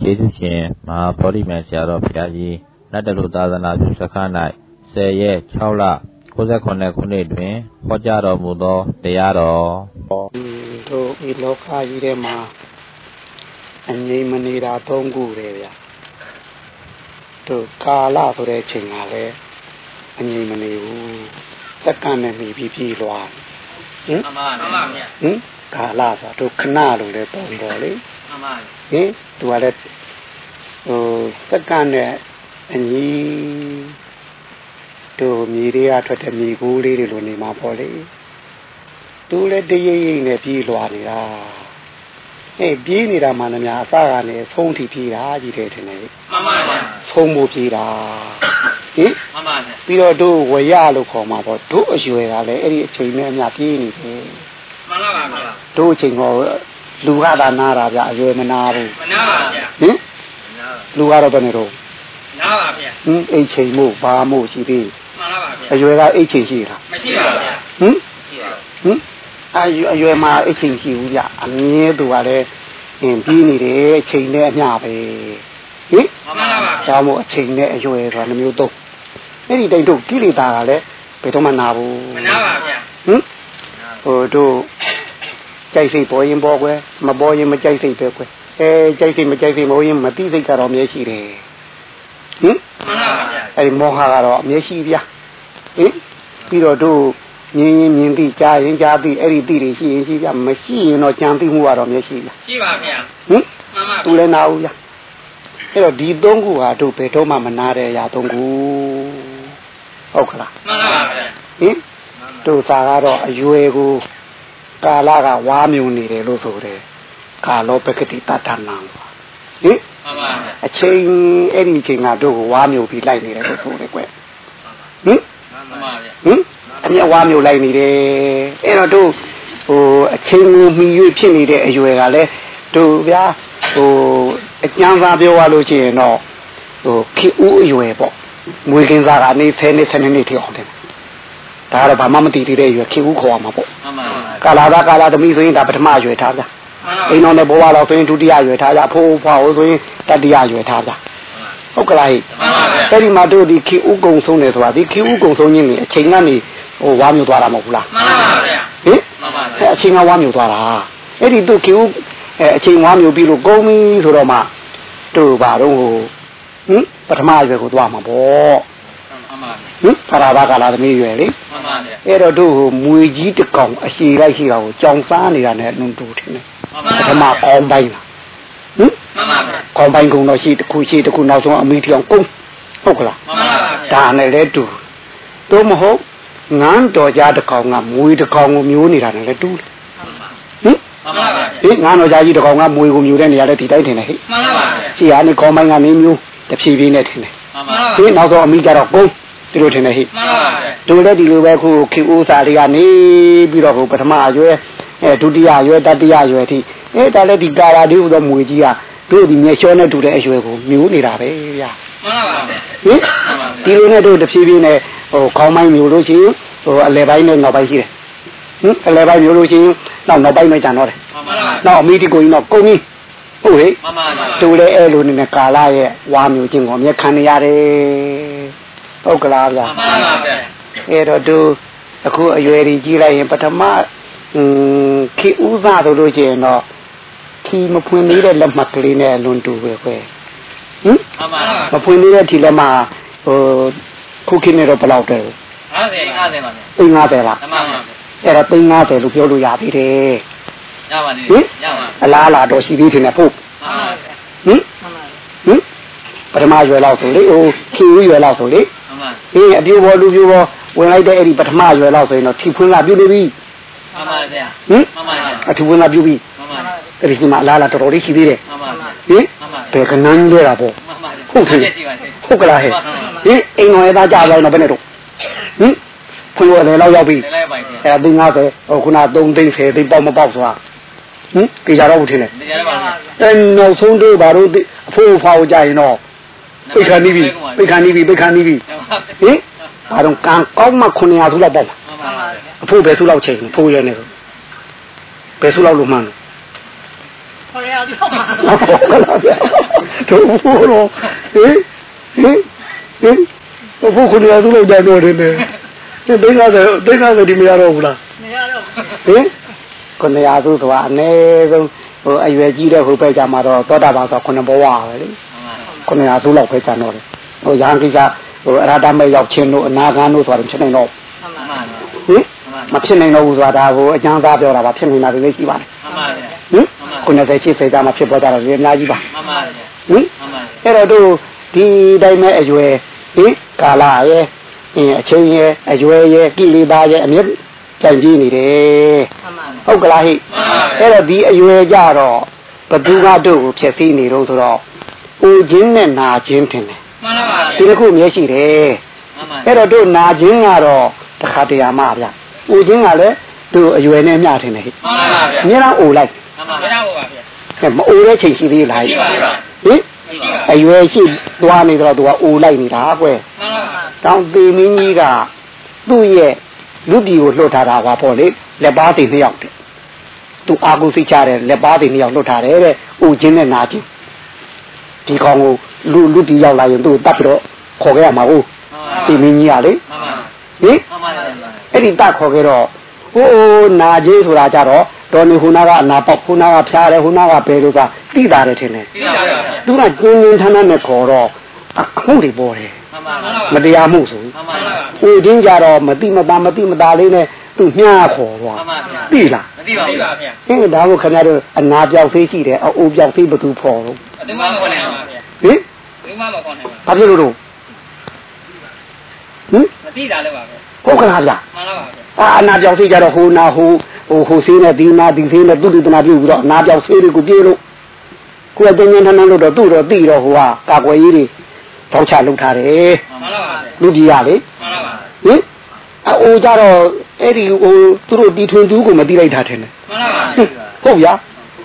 ကျေးဇူးရှင်မဟာဗောဓိမံဆရာတော်ဘုရားကြီးနတ်တလူသာသနာပြုစခန်း၌10ရက်6လ69ခုနှစ်တွင်ဟောကြားတော်မူသောတရားတော်တို့ဒီလောကကြီးထဲမှာအငြိမ်မနေတာသုံးခုပဲဗျာတို့ကာလဆိုတဲ့ချိန်ကလည်းအငြိမ်မနေဘူးစက္ကန့်နဲ့နေပြီးပြေးသွားဟင်မှန်ပါဗျာဟင်ကာလဆိုတို့ခဏလို့လည်းပုံတော်လေ မှန်ပါဟင်သူကလည်းဟိုစက္ကန့်နဲ့အညီတို့မြေတွေကထွက်တဲ့မြေကိုးလေးတွေလိုနေမှာပေါ့လေသူလည်းတရိပ်ရိပ်နဲ့ပြေးလွာနေတာအဲပြေးနေတာမှလည်းများအစကနေဆုံးထိပြေးတာကြီးတယ်ထင်တယ်မှန်ပါဗျာဆုံးဖို့ပြေးတာဟင်မှန်ပါဗျာပြီးတော့တို့ဝရလို့ခေါ်မှာပေါ့တို့အရွယ်ကလည်းအဲ့ဒီအချိန်နဲ့အများပြေးနေတယ်မှန်ပါဗျာတို့အချိန်က လူကသာနာတာဗျအရွယ်မနာဘူးမနာပါဗျာဟင်လူကတော့ဘယ်နဲ့တော့နာပါဗျာဟင်အိတ်ချိန်မို့ဘာမို့ရှိသေးမှန်ပါဗျာအရွယ်ကအိတ်ချိန်ရှိလားမရှိပါဗျာဟင်ရှိပါဟင်အရွယ်အရွယ်မှာအိတ်ချိန်ရှိဘူးဗျအမြဲသူကလည်းအင်းပြီးနေတယ်အချိန်နဲ့အမျှပဲဟင်မှန်ပါဗျာဒါမို့အချိန်နဲ့အရွယ်ဆိုတာမျိုးသုံးအဲ့ဒီတိတ်တို့ကိလေသာကလည်းဘယ်တော့မှနာဘူးမနာပါဗျာဟင်ဟိုတို့ ကြိုက်စိတ်ပေါ်ရင်ပေါ်ကွယ်မပေါ်ရင်မကြိုက်စိတ်ပဲကွယ်အဲကြိုက်စိတ်မကြိုက်စိတ်မဟုတ်ရင်မသိစိတ်ကတော့မျက်ရှိတယ်ဟင်မှန်ပါဗျာအဲဒီမောဟကတော့မျက်ရှိဗျာဟင်ပြီးတော့တို့မြင်ရင်မြင်သိကြားရင်ကြားသိအဲ့ဒီသိတွေရှိရင်ရှိဗျမရှိရင်တော့ကြံသိမှုကတော့မျက်ရှိဗျာရှိပါဗျာဟင်မှန်ပါသူလည်းနာဘူးဗျာအဲ့တော့ဒီသုံးခုဟာတို့ဘယ်တော့မှမနာတဲ့အရာသုံးခုဟုတ်ခလားမှန်ပါဗျာဟင်တို့သာကတော့အရွယ်ကို ကာလကဝါမြုံနေတယ်လို့ဆိုတယ်ကာလောပကတိတတ္တနံဟင်မှန်ပါအချိန်အဲ့ဒီအချိန်ကတို့ကိုဝါမြုံပြီးလိုက်နေတယ်လို့ဆိုတယ်ကွဟင်မှန်ပါဗျာဟင်အမျက်ဝါမြုံလိုက်နေတယ်အဲ့တော့တို့ဟိုအချိန်ကိုမှီ၍ဖြစ်နေတဲ့အရွယ်ကလည်းတို့ဗျာဟိုအကျမ်းစာပြောရလို့ရှိရင်တော့ဟိုခေဦးအရွယ်ပေါ့မွေးကင်းစားကနေ10နှစ်12နှစ်ထိအောင်တယ် ဒါကတော့ဘာမှမသိသေးတဲ့ရွယ်ခေဦးခေါ်ရမှာပေါ့မှန်ပါကာလာသာကာလာသမီးဆိုရင်ဒါပထမရွယ်ထားဗျာအိမ်တော်နဲ့ဘဝတော်ဆိုရင်ဒုတိယရွယ်ထားကြအဖိုးဖွားဟိုဆိုရင်တတိယရွယ်ထားဗျာဟုတ်ကလားဟိအဲ့ဒီမှာတို့ဒီခေဦးကုံဆုံးတယ်ဆိုတာဒီခေဦးကုံဆုံးခြင်းနေအချိန်ကနေဟိုဝါမျိုးသွားတာမဟုတ်ဘူးလားမှန်ပါဗျာဟင်မှန်ပါဗျာအချိန်ကဝါမျိုးသွားတာအဲ့ဒီတို့ခေဦးအဲအချိန်ဝါမျိုးပြီးလို့ကုံပြီဆိုတော့မှတို့ဘာတော့ဟိုဟင်ပထမရွယ်ကိုသွားမှာပေါ့ ဟင်ဖရာဘာကလာသမီးရွယ်လေမှန်ပါဗျာအဲ့တော့တို့ဟိုမွေကြီးတကောင်အရှိလိုက်ရှိတာကိုကြောင်စားနေတာနဲ့နှုံတူထင်တယ်ပထမကောင်းပိုင်းလားဟင်မှန်ပါဗျာကောင်းပိုင်းကုံတော့ရှိတစ်ခုရှိတစ်ခုနောက်ဆုံးအမိပြောင်ကုန်းဟုတ်ကလားမှန်ပါဗျာဒါနဲ့လဲတူတို့မဟုတ်ငန်းတော်ကြတကောင်ကမွေတကောင်ကိုမျိုးနေတာနဲ့လဲတူဟင်မှန်ပါဗျာဒီငန်းတော်ကြကြီးတကောင်ကမွေကိုမျိုးတဲ့နေရာလဲဒီတိုင်းထင်တယ်ဟဲ့မှန်ပါဗျာရှိရနေကောင်းပိုင်းကနေမျိုးတဖြည်းဖြည်းနဲ့ထင်တယ်မှန်ပါဗျာဒီနောက်ဆုံးအမိကြတော့ကုန်း ဒီလိုထင်တယ်ဟိမှန်ပါဗျာတို့လည်းဒီလိုပဲခုခေဥစာတွေကနေပြီးတော့ဟိုပထမအရွယ်အဲဒုတိယအရွယ်တတိယအရွယ်ထိအဲဒါလည်းဒီကာလာလေးဟိုတော့မွေကြီးကတို့ဒီမြေလျှောနဲ့တူတဲ့အရွယ်ကိုမျိုးနေတာပဲဗျာမှန်ပါဗျာဟင်ဒီလိုနဲ့တို့တဖြည်းဖြည်းနဲ့ဟိုခေါင်းပိုင်းမျိုးလို့ရှိရင်ဟိုအလဲပိုင်းနဲ့နောက်ပိုင်းရှိတယ်ဟင်အလဲပိုင်းမျိုးလို့ရှိရင်နောက်နောက်ပိုင်းမှကျန်တော့တယ်မှန်ပါဗျာနောက်အမိတိကိုကြီးတော့ကုန်ပြီဟုတ်လေမှန်ပါဗျာတို့လည်းအဲ့လိုနဲ့ကာလာရဲ့ဝါမျိုးချင်းကိုအမျက်ခံနေရတယ် ဟုတ်ကလားဗျာမှန်ပါဗျာအဲ့တော့သူအခုအရွယ်ကြီးကြီးလိုက်ရင်ပထမอืมခီဥစားဆိုလို့ရှိရင်တော့ခီမဖွင့်သေးတဲ့လက်မှတ်ကလေးနဲ့လွန်တူပဲခွဲဟင်မှန်ပါမဖွင့်သေးတဲ့ထီလက်မှဟိုခုခင်းနေတော့ဘယ်လောက်တယ်50 50ပါဗျာ50လားမှန်ပါဗျာအဲ့တော့350လို့ပြောလို့ရပြီတယ်ရပါသေးတယ်ရပါအလားလားတော့ရှိသေးတယ်နဲ့ဖို့မှန်ပါဗျာဟင်ဟင်ပထမရွယ်လောက်ဆိုလေဟိုခီဦးရွယ်လောက်ဆိုလေ အေးအပြိုပေါ်လူပြိုပေါ်ဝင်လိုက်တဲ့အဲ့ဒီပထမရွယ်လောက်ဆိုရင်တော့ထီဖွင့်ကပြုတ်နေပြီမှန်ပါဗျာဟင်မှန်ပါဗျာအထီဖွင့်ကပြုတ်ပြီမှန်ပါအဲ့ဒီဒီမှာအလားလားတော်တော်လေးရှိသေးတယ်မှန်ပါဗျာဟင်ဘယ်ကနန်းလဲတာပေါ့ဟုတ်တယ်ဟုတ်ကလားဟဲ့ဟင်အိမ်တော်ရဲ့သားကြားလိုက်တော့ဘယ်နဲ့တော့ဟင်ခွေရလေလောက်ရောက်ပြီအဲ့ဒါ350ဟိုခုန3သိန်း10သိန်းပေါ့မပေါ့ဆိုတာဟင်ကြကြတော့ဘူးထင်တယ်ကြကြပါဗျာအဲနောက်ဆုံးတို့ဘာလို့အဖိုးဖောက်ကြရင်တော့ ပိတ်ခါနီးပြီပိတ်ခါနီးပြီပိတ်ခါနီးပြီဟင်ဘာတော့ကံကောင်းမှ900သူလောက်ပေါ့အဖိုးပဲသူလောက်ချိန်ဖိုးရဲနေတော့ဘယ်သူလောက်လို့မှန်းခေါ်ရအောင်ဒီပေါ့ပါဟုတ်ကဲ့တို့ဖို့တော့ဟင်ဟင်ဟင်ဘုခုနေရာသူ့လောက်ကြတော့တယ်လေဒီဒိန်း90ဒိန်း90ဒီမရတော့ဘူးလားမရတော့ဟင်ခုနေရာသူဆိုတာအနည်းဆုံးဟိုအရွယ်ကြီးတဲ့ဟိုဘက်ကြမှာတော့သောတာပန်ဆိုခုနှစ်ဘဝပဲလေ ခုနေရာသူ့လောက်ပဲကြတော့တယ်ဟိုရဟန်းကိစ္စဟိုအရဟတမေရောက်ချင်းတို့အနာဂန်းတို့ဆိုတာဖြစ်နေတော့မှန်ပါဗျာဟင်မဖြစ်နိုင်တော့ဘူးဆိုတာဒါကိုအကျမ်းသားပြောတာပါဖြစ်နေတာတွေလည်းရှိပါတယ်မှန်ပါဗျာဟင်ခုနကချစ်စိတ်သားမှာဖြစ်ပေါ်ကြတာတွေအများကြီးပါမှန်ပါဗျာဟင်မှန်ပါအဲ့တော့တို့ဒီတိုင်းမဲ့အရွယ်ဟင်ကာလရဲ့အင်းအချိန်ရဲ့အရွယ်ရဲ့ကိလေသာရဲ့အမြဲကြံကြည့်နေတယ်မှန်ပါဟုတ်ကလားဟိအဲ့တော့ဒီအရွယ်ကြတော့ဘသူကတို့ကိုဖြစ်သိနေတော့ဆိုတော့ ဦးချင်းနဲ့နာချင်းထင်တယ်မှန်ပါဒီတစ်ခုမျက်ရှိတယ်မှန်ပါအဲ့တော့တို့နာချင်းကတော့တခါတရံမဗျဦးချင်းကလည်းတို့အရွယ်နဲ့မျှထင်တယ်ဟိမှန်ပါဗျာအများအားအိုလိုက်မှန်ပါဗျာဟုတ်ပါဗျာကဲမအိုတဲ့ချိန်ရှိသေးလားဟိရှိပါပါဟင်ရှိပါအရွယ်ရှိသွားနေတော့သူကအိုလိုက်နေတာကွယ်မှန်ပါတောင်ပေမင်းကြီးကသူ့ရဲ့လူပြည်ကိုလွတ်ထားတာပါပေါ့လေလက်ပါးတွေနှစ်ယောက်တဲ့သူအာကုစိတ်ချတဲ့လက်ပါးတွေနှစ်ယောက်လွတ်ထားတယ်တဲ့။ဦးချင်းနဲ့နာချင်း ဒီကောင်ကိုလူလူပြည်ရောက်လာရင်သူ့ကိုတတ်ပြီးတော့ခေါ်ခဲ့ရမှာဟုတ်ပေမင်းကြီးကလေမှန်ပါဟင်မှန်ပါဗျာအဲ့ဒီတတ်ခေါ်ခဲ့တော့ဟိုးနာကြီးဆိုတာကြတော့တော်နေခုနာကအနာပေါက်ခုနာကဖျားတယ်ခုနာကဘယ်လိုကတိတာတယ်ထင်တယ်ရှိပါဗျာသူကကျင်းကျင်းထမ်းထမ်းနဲ့ခေါ်တော့အမှုတွေပေါ်တယ်မှန်ပါမတရားမှုဆိုမှန်ပါဟိုချင်းကြတော့မတိမတာမတိမတာလေးနဲ့သူညှားခေါ်သွားမှန်ပါဗျာသိလားမသိပါဘူးဗျာအင်းဒါကိုခင်ဗျားတို့အနာပြောက်သေးရှိတယ်အိုးပြောက်သေးဘသူဖော်တော့ အတင်းမမခေါ်နိုင်ပါဗျာဟင်ဘယ်မှမခေါ်နိုင်ပါဘာဖြစ်လို့တော့ဟင်မသိတာလည်းပါဗျာဟုတ်ကလားဗျာမှန်ပါဗျာအာအနာပြောက်သေးကြတော့ဟိုနာဟိုဟိုဟိုဆေးနဲ့ဒီနာဒီဆေးနဲ့သူတိတနာပြုတ်ပြီးတော့အနာပြောက်ဆေးတွေကိုပြေးလို့ကိုယ်ကတင်းတင်းထန်းထန်းလို့တော့သူ့တော့တိတော့ဟိုကကာကွယ်ရေးတွေတောက်ချလုပ်ထားတယ်မှန်ပါဗျာလူကြီးရလေမှန်ပါဗျာဟင်အိုးကြတော့အဲ့ဒီဟိုသူတို့တီထွင်သူကိုမတိလိုက်တာထင်တယ်မှန်ပါဗျာဟုတ်ဗျာ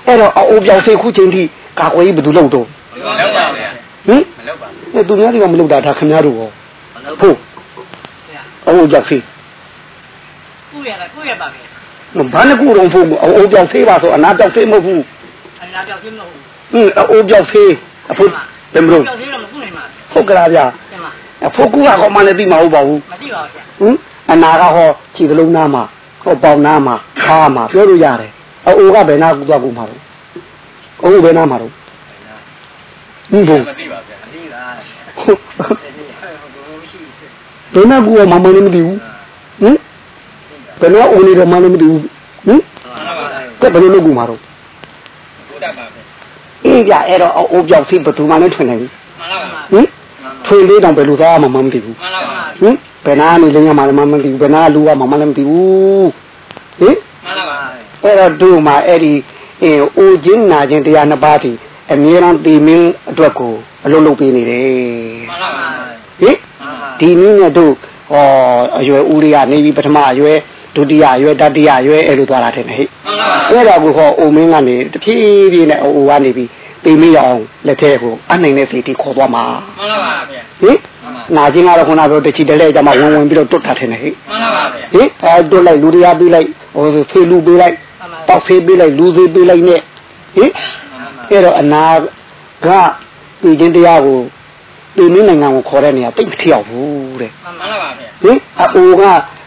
အဲ့တော့အိုးပြောက်စိတ်ခုချိန်ထိ ကာကွယ်ရေးဘယ်သူလုပ်တော့လောက်ပါဗျာဟင်မလောက်ပါအဲ့သူများတွေကမလုပ်တာဒါခင်ဗျားတို့ရောမလောက်ဟုတ်အိုးကြောက်စိတ်ကုရတာကုရပါဗျာဘာနဲ့ကူတော့ဖို့အိုးပြောက်စိတ်ပါဆိုအနာပြောက်စိတ်မဟုတ်ဘူးအနာပြောက်သေးမဟုတ်ဘူးဟင်အိုးပြောက်စိတ်အဖို့ဘယ်မလို့ပြောက်သေးတော့မကုနိုင်ပါဟုတ်ကလားဗျာကျမအဖို့ကူကတော့မှလည်းသိမှာဟုတ်ပါဘူးမသိပါဘူးဗျာဟင်အနာကဟောခြေသလုံးနားမှာဟောပေါင်နားမှာခါမှာပြောလို့ရတယ်အိုးကဘယ်နာကူတော့ကူမှာတော့ အိုးဘယ်နားမှာတော့ဟင်ဘုံမသိပါဗျာမသိပါဘယ်နာကူကမမလည်းမသိဘူးဟင်ဘယ်တော့အိုးနေတော့မလည်းမသိဘူးဟင်မှန်ပါဗျာကဲဘယ်လိုလုပ်ကူမှာတော့ကုတတ်ပါဗျာအေးကြအဲ့တော့အိုးပြောက်စိဘယ်သူမှလည်းထွင်နိုင်ဘူးမှန်ပါဗျာဟင်ထွင်လေးတောင်ဘယ်လိုသားမှမမသိဘူးမှန်ပါဗျာဟင်ဘယ်နာနေလင်းရမှလည်းမမသိဘူးဘယ်နာလူကမှမလည်းမသိဘူးဟင်မှန်ပါဗျာအဲ့တော့တို့မှာအဲ့ဒီ အင်းအိုခြင်းနာခြင်းတရားနှစ်ပါးတည်းအမြဲတမ်းတည်မင်းအတွက်ကိုအလုပ်လုပ်ပေးနေတယ်မှန်ပါဗျာဟင်ဒီနည်းနဲ့တို့ဟောအရွယ်ဦးလေးကနေပြီးပထမအရွယ်ဒုတိယအရွယ်တတိယအရွယ်အဲ့လိုသွားတာတဲ့ဟဲ့မှန်ပါဗျာအဲ့ဒါကိုဟောအိုမင်းကနေတဖြည်းဖြည်းနဲ့အိုကနေပြီးတည်မင်းရအောင်လက်ထဲကိုအနိုင်နဲ့စိတ်တီခေါ်သွားမှာမှန်ပါဗျာဟင်နာခြင်းကတော့ခုနကပြောတချီတလဲကြမှာဝင်ဝင်ပြီးတော့တွတ်တာတယ်ဟဲ့မှန်ပါဗျာဟင်အဲတွတ်လိုက်လူတရားပေးလိုက်ဟိုဖေးလူပေးလိုက် တောက်ဖေးပေးလိုက်လူသေးပေးလိုက်နဲ့ဟင်အဲ့တော့အနာကပြည်ချင်းတရားကိုပြည်မင်းနိုင်ငံကိုခေါ်တဲ့နေရာတိတ်မထရောက်ဘူးတဲ့မှန်ပါဗျာဟင်အအိုက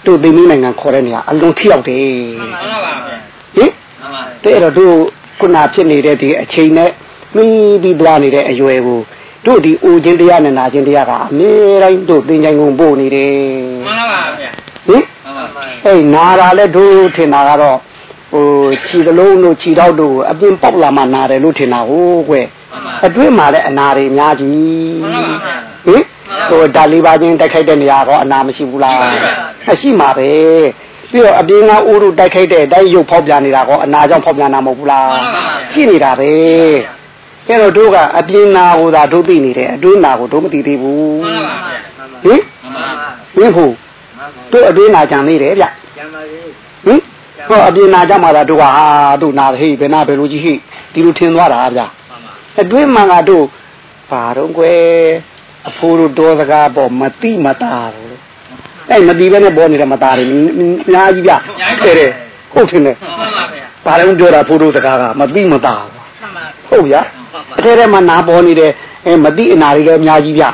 တို့ပြည်မင်းနိုင်ငံခေါ်တဲ့နေရာအလုံးထရောက်တယ်မှန်ပါဗျာဟင်မှန်ပါတဲ့အဲ့တော့တို့ခုနဖြစ်နေတဲ့ဒီအချိန်နဲ့မိပြီးသွားနေတဲ့အရွယ်ကိုတို့ဒီအိုခြင်းတရားနဲ့နာခြင်းတရားကအမြဲတမ်းတို့သင်္ချိုင်းကုန်ပို့နေတယ်မှန်ပါဗျာဟင်မှန်ပါဗျာအဲ့နာတာလဲတို့ထင်တာကတော့ ဟိုခြေသလုံးတို့ခြေတော့တို့အပြင်ပေါက်လာမှနာတယ်လို့ထင်တာဟုတ်ကွယ်မှန်ပါအတွင်းမှာလည်းအနာတွေအများကြီးမှန်ပါဗျာဟင်ဟိုဒါလေးပါချင်းတိုက်ခိုက်တဲ့နေရာတော့အနာမရှိဘူးလားရှိပါဗျာအရှိမှာပဲပြီးတော့အပြင်ကအိုးတို့တိုက်ခိုက်တဲ့အတိုင်းရုပ်ဖောက်ပြန်နေတာကောအနာကြောင့်ဖောက်ပြန်တာမဟုတ်ဘူးလားမှန်ပါဗျာရှိနေတာပဲအဲ့တော့တို့ကအပြင်နာကိုသာတို့သိနေတယ်အတွင်းနာကိုတို့မသိသေးဘူးမှန်ပါဗျာဟင်မှန်ပါဟင်ဟုတ်တို့အတွင်းနာကြံနေတယ်ဗျကျမ်းပါလေဟင် ဟောအပြင်နာကြမှာလားတို့ကဟာတို့နာဟိဘယ်နာဘယ်လိုကြီးဟိဒီလိုထင်သွားတာဗျမှန်ပါအတွင်းမှာကတို့ဘာတော့ကွယ်အဖိုးတို့ဒေါ်စကားပေါ့မတိမတာဘူးအဲ့မတိပဲနဲ့ပေါ်နေတဲ့မတာတွေအများကြီးဗျတဲ့တဲ့ဟုတ်တယ်နဲ့မှန်ပါဗျာဘာလဲပြောတာဖိုးတို့စကားကမတိမတာမှန်ပါဟုတ်ဗျာမှအထဲထဲမှာနာပေါ်နေတဲ့အဲမတိအနာတွေလည်းအများကြီးဗျ